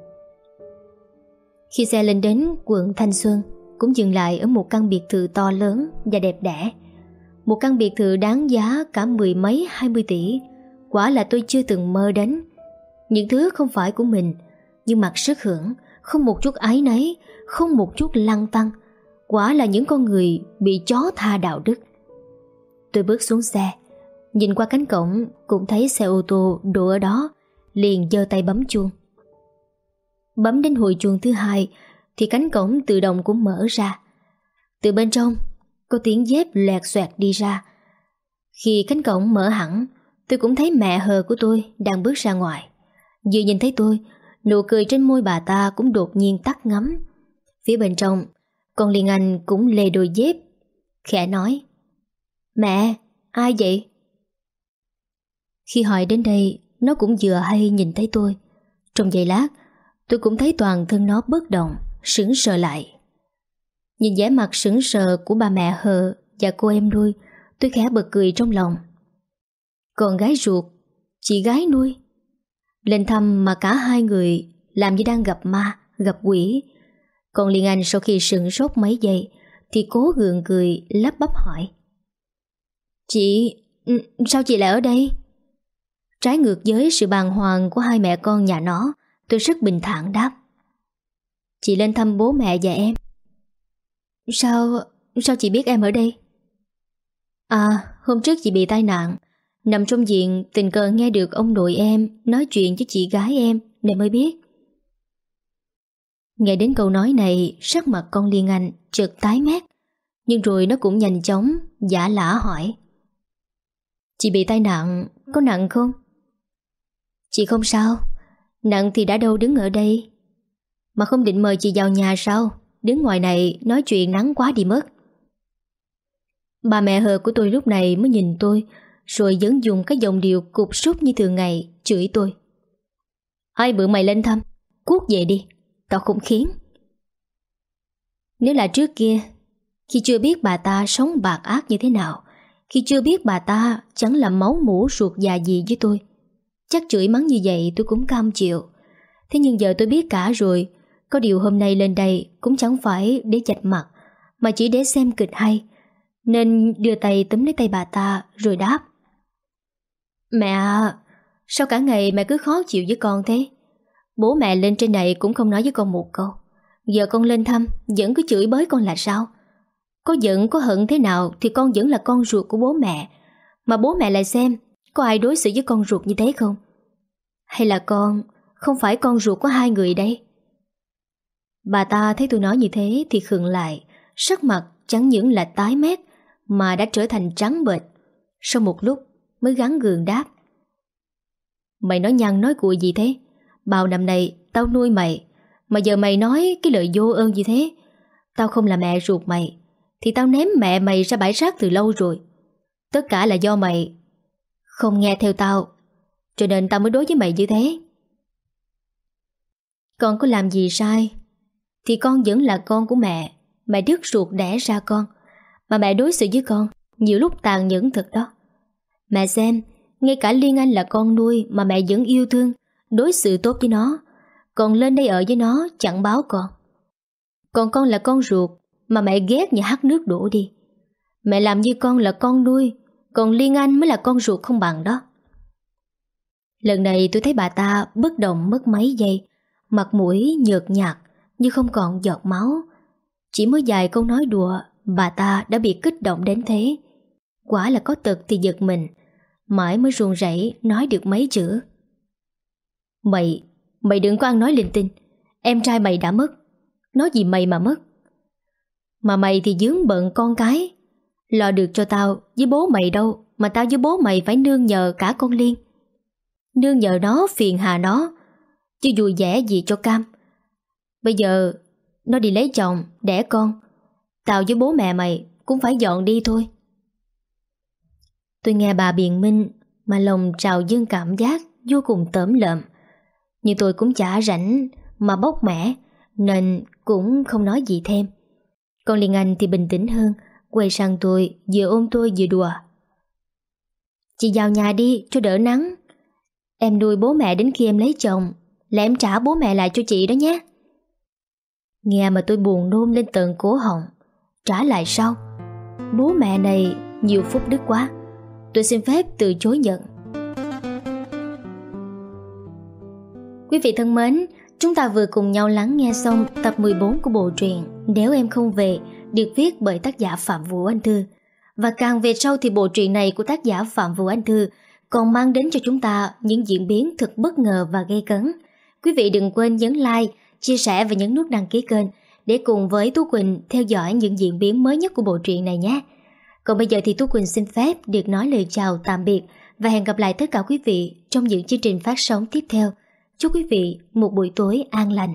Khi xe lên đến quận Thanh Xuân, Cũng dừng lại ở một căn biệt thự to lớn Và đẹp đẽ. Một căn biệt thự đáng giá cả mười mấy, hai mươi tỷ. Quả là tôi chưa từng mơ đến. Những thứ không phải của mình, Nhưng mặt sức hưởng, Không một chút ái nấy Không một chút lăng tăng. Quả là những con người bị chó tha đạo đức. Tôi bước xuống xe, Nhìn qua cánh cổng, Cũng thấy xe ô tô đổ ở đó, Liền giơ tay bấm chuông. Bấm đến hồi chuông thứ hai, Thì cánh cổng tự động cũng mở ra. Từ bên trong, Có tiếng dép lẹt xoẹt đi ra. Khi cánh cổng mở hẳn Tôi cũng thấy mẹ hờ của tôi Đang bước ra ngoài. Vừa nhìn thấy tôi Nụ cười trên môi bà ta cũng đột nhiên tắt ngắm Phía bên trong Con Liên Anh cũng lê đôi dép Khẽ nói Mẹ, ai vậy? Khi hỏi đến đây Nó cũng vừa hay nhìn thấy tôi. Trong giây lát Tôi cũng thấy toàn thân nó bất động Sững sờ lại. Nhìn vẻ mặt sững sờ của bà mẹ hờ Và cô em nuôi Tôi khẽ bật cười trong lòng. Con gái ruột Chị gái nuôi. Lên thăm mà cả hai người Làm như đang gặp ma, gặp quỷ. Còn Liên Anh sau khi sững sốt mấy giây Thì cố gượng cười lắp bắp hỏi. Chị... Ừ, sao chị lại ở đây? Trái ngược với sự bàng hoàng của hai mẹ con nhà nó Tôi rất bình thản đáp. Chị lên thăm bố mẹ và em. Sao... sao chị biết em ở đây? À, hôm trước chị bị tai nạn Nằm trong viện, tình cờ nghe được ông nội em Nói chuyện với chị gái em Nên mới biết. Nghe đến câu nói này, Sắc mặt con Liên Anh chợt tái mét, Nhưng rồi nó cũng nhanh chóng Giả lả hỏi. Chị bị tai nạn, Có nặng không? Chị không sao, Nặng thì đã đâu đứng ở đây. Mà không định mời chị vào nhà sao? Đứng ngoài này nói chuyện nắng quá đi mất. Bà mẹ hờ của tôi lúc này mới nhìn tôi rồi vẫn dùng cái giọng điệu cục súc như thường ngày, Chửi tôi. Hai bữa mày lên thăm, Cuốc về đi, Tao không khiến Nếu là trước kia, Khi chưa biết bà ta sống bạc ác như thế nào, Khi chưa biết bà ta chẳng là máu mũ ruột già gì với tôi, Chắc chửi mắng như vậy tôi cũng cam chịu. Thế nhưng giờ tôi biết cả rồi, Có điều hôm nay lên đây Cũng chẳng phải để chạch mặt, Mà chỉ để xem kịch hay, Nên đưa tay túm lấy tay bà ta Rồi đáp. Mẹ à, Sao cả ngày mẹ cứ khó chịu với con thế Bố mẹ lên trên này Cũng không nói với con một câu Giờ con lên thăm Vẫn cứ chửi bới con là sao Có giận có hận thế nào Thì con vẫn là con ruột của bố mẹ Mà bố mẹ lại xem có ai đối xử với con ruột như thế không? Hay là con không phải con ruột của hai người đây? Bà ta thấy tôi nói như thế thì khựng lại, sắc mặt chẳng những là tái mét mà đã trở thành trắng bệch. Sau một lúc mới gắn gường đáp. Mày nói nhăn nói cùi gì thế? Bao năm này tao nuôi mày, mà giờ mày nói cái lời vô ơn như thế. Tao không là mẹ ruột mày, thì tao ném mẹ mày ra bãi rác từ lâu rồi. Tất cả là do mày không nghe theo tao Cho nên tao mới đối với mày như thế Con có làm gì sai Thì con vẫn là con của mẹ Mẹ đứt ruột đẻ ra con Mà mẹ đối xử với con Nhiều lúc tàn nhẫn thật đó Mẹ xem, Ngay cả Liên Anh là con nuôi Mà mẹ vẫn yêu thương. Đối xử tốt với nó, Còn lên đây ở với nó chẳng báo con. Còn con là con ruột Mà mẹ ghét như hát nước đổ đi. Mẹ làm như con là con nuôi, Còn Liên Anh mới là con ruột không bằng đó. Lần này tôi thấy bà ta bất động mất mấy giây, Mặt mũi nhợt nhạt Như không còn giọt máu. Chỉ mới dài câu nói đùa, Bà ta đã bị kích động đến thế. Quả là có tật thì giật mình. Mãi mới ruồn rảy nói được mấy chữ. Mày Mày đừng có ăn nói linh tinh. Em trai mày đã mất. Nói gì mày mà mất? Mà mày thì dướng bận con cái. Lo được cho tao với bố mày đâu Mà tao với bố mày phải nương nhờ cả con Liên. Nương nhờ nó phiền hà nó Chứ vui vẻ gì cho cam. Bây giờ Nó đi lấy chồng, đẻ con. Tao với bố mẹ mày Cũng phải dọn đi thôi. Tôi nghe bà biện minh, Mà lòng trào dâng cảm giác Vô cùng tởm lợm. Nhưng tôi cũng chả rảnh Mà bốc mẻ, Nên cũng không nói gì thêm. Còn Liên Anh thì bình tĩnh hơn, Quay sang tôi, Vừa ôm tôi vừa đùa. Chị vào nhà đi, cho đỡ nắng. Em nuôi bố mẹ đến khi em lấy chồng, Là em trả bố mẹ lại cho chị đó nhé. Nghe mà tôi buồn nôn lên tận cổ họng, Trả lại sau. Bố mẹ này nhiều phúc đức quá. Tôi xin phép từ chối nhận Quý vị thân mến Chúng ta vừa cùng nhau lắng nghe xong tập 14 của bộ truyện Nếu em không về được viết bởi tác giả Phạm Vũ Anh Thư. Và càng về sau thì bộ truyện này của tác giả Phạm Vũ Anh Thư còn mang đến cho chúng ta những diễn biến thật bất ngờ và gây cấn. Quý vị đừng quên nhấn like, chia sẻ và nhấn nút đăng ký kênh để cùng với Tú Quỳnh theo dõi những diễn biến mới nhất của bộ truyện này nhé. Còn bây giờ thì Tú Quỳnh xin phép được nói lời chào tạm biệt và hẹn gặp lại tất cả quý vị trong những chương trình phát sóng tiếp theo. Chúc quý vị một buổi tối an lành.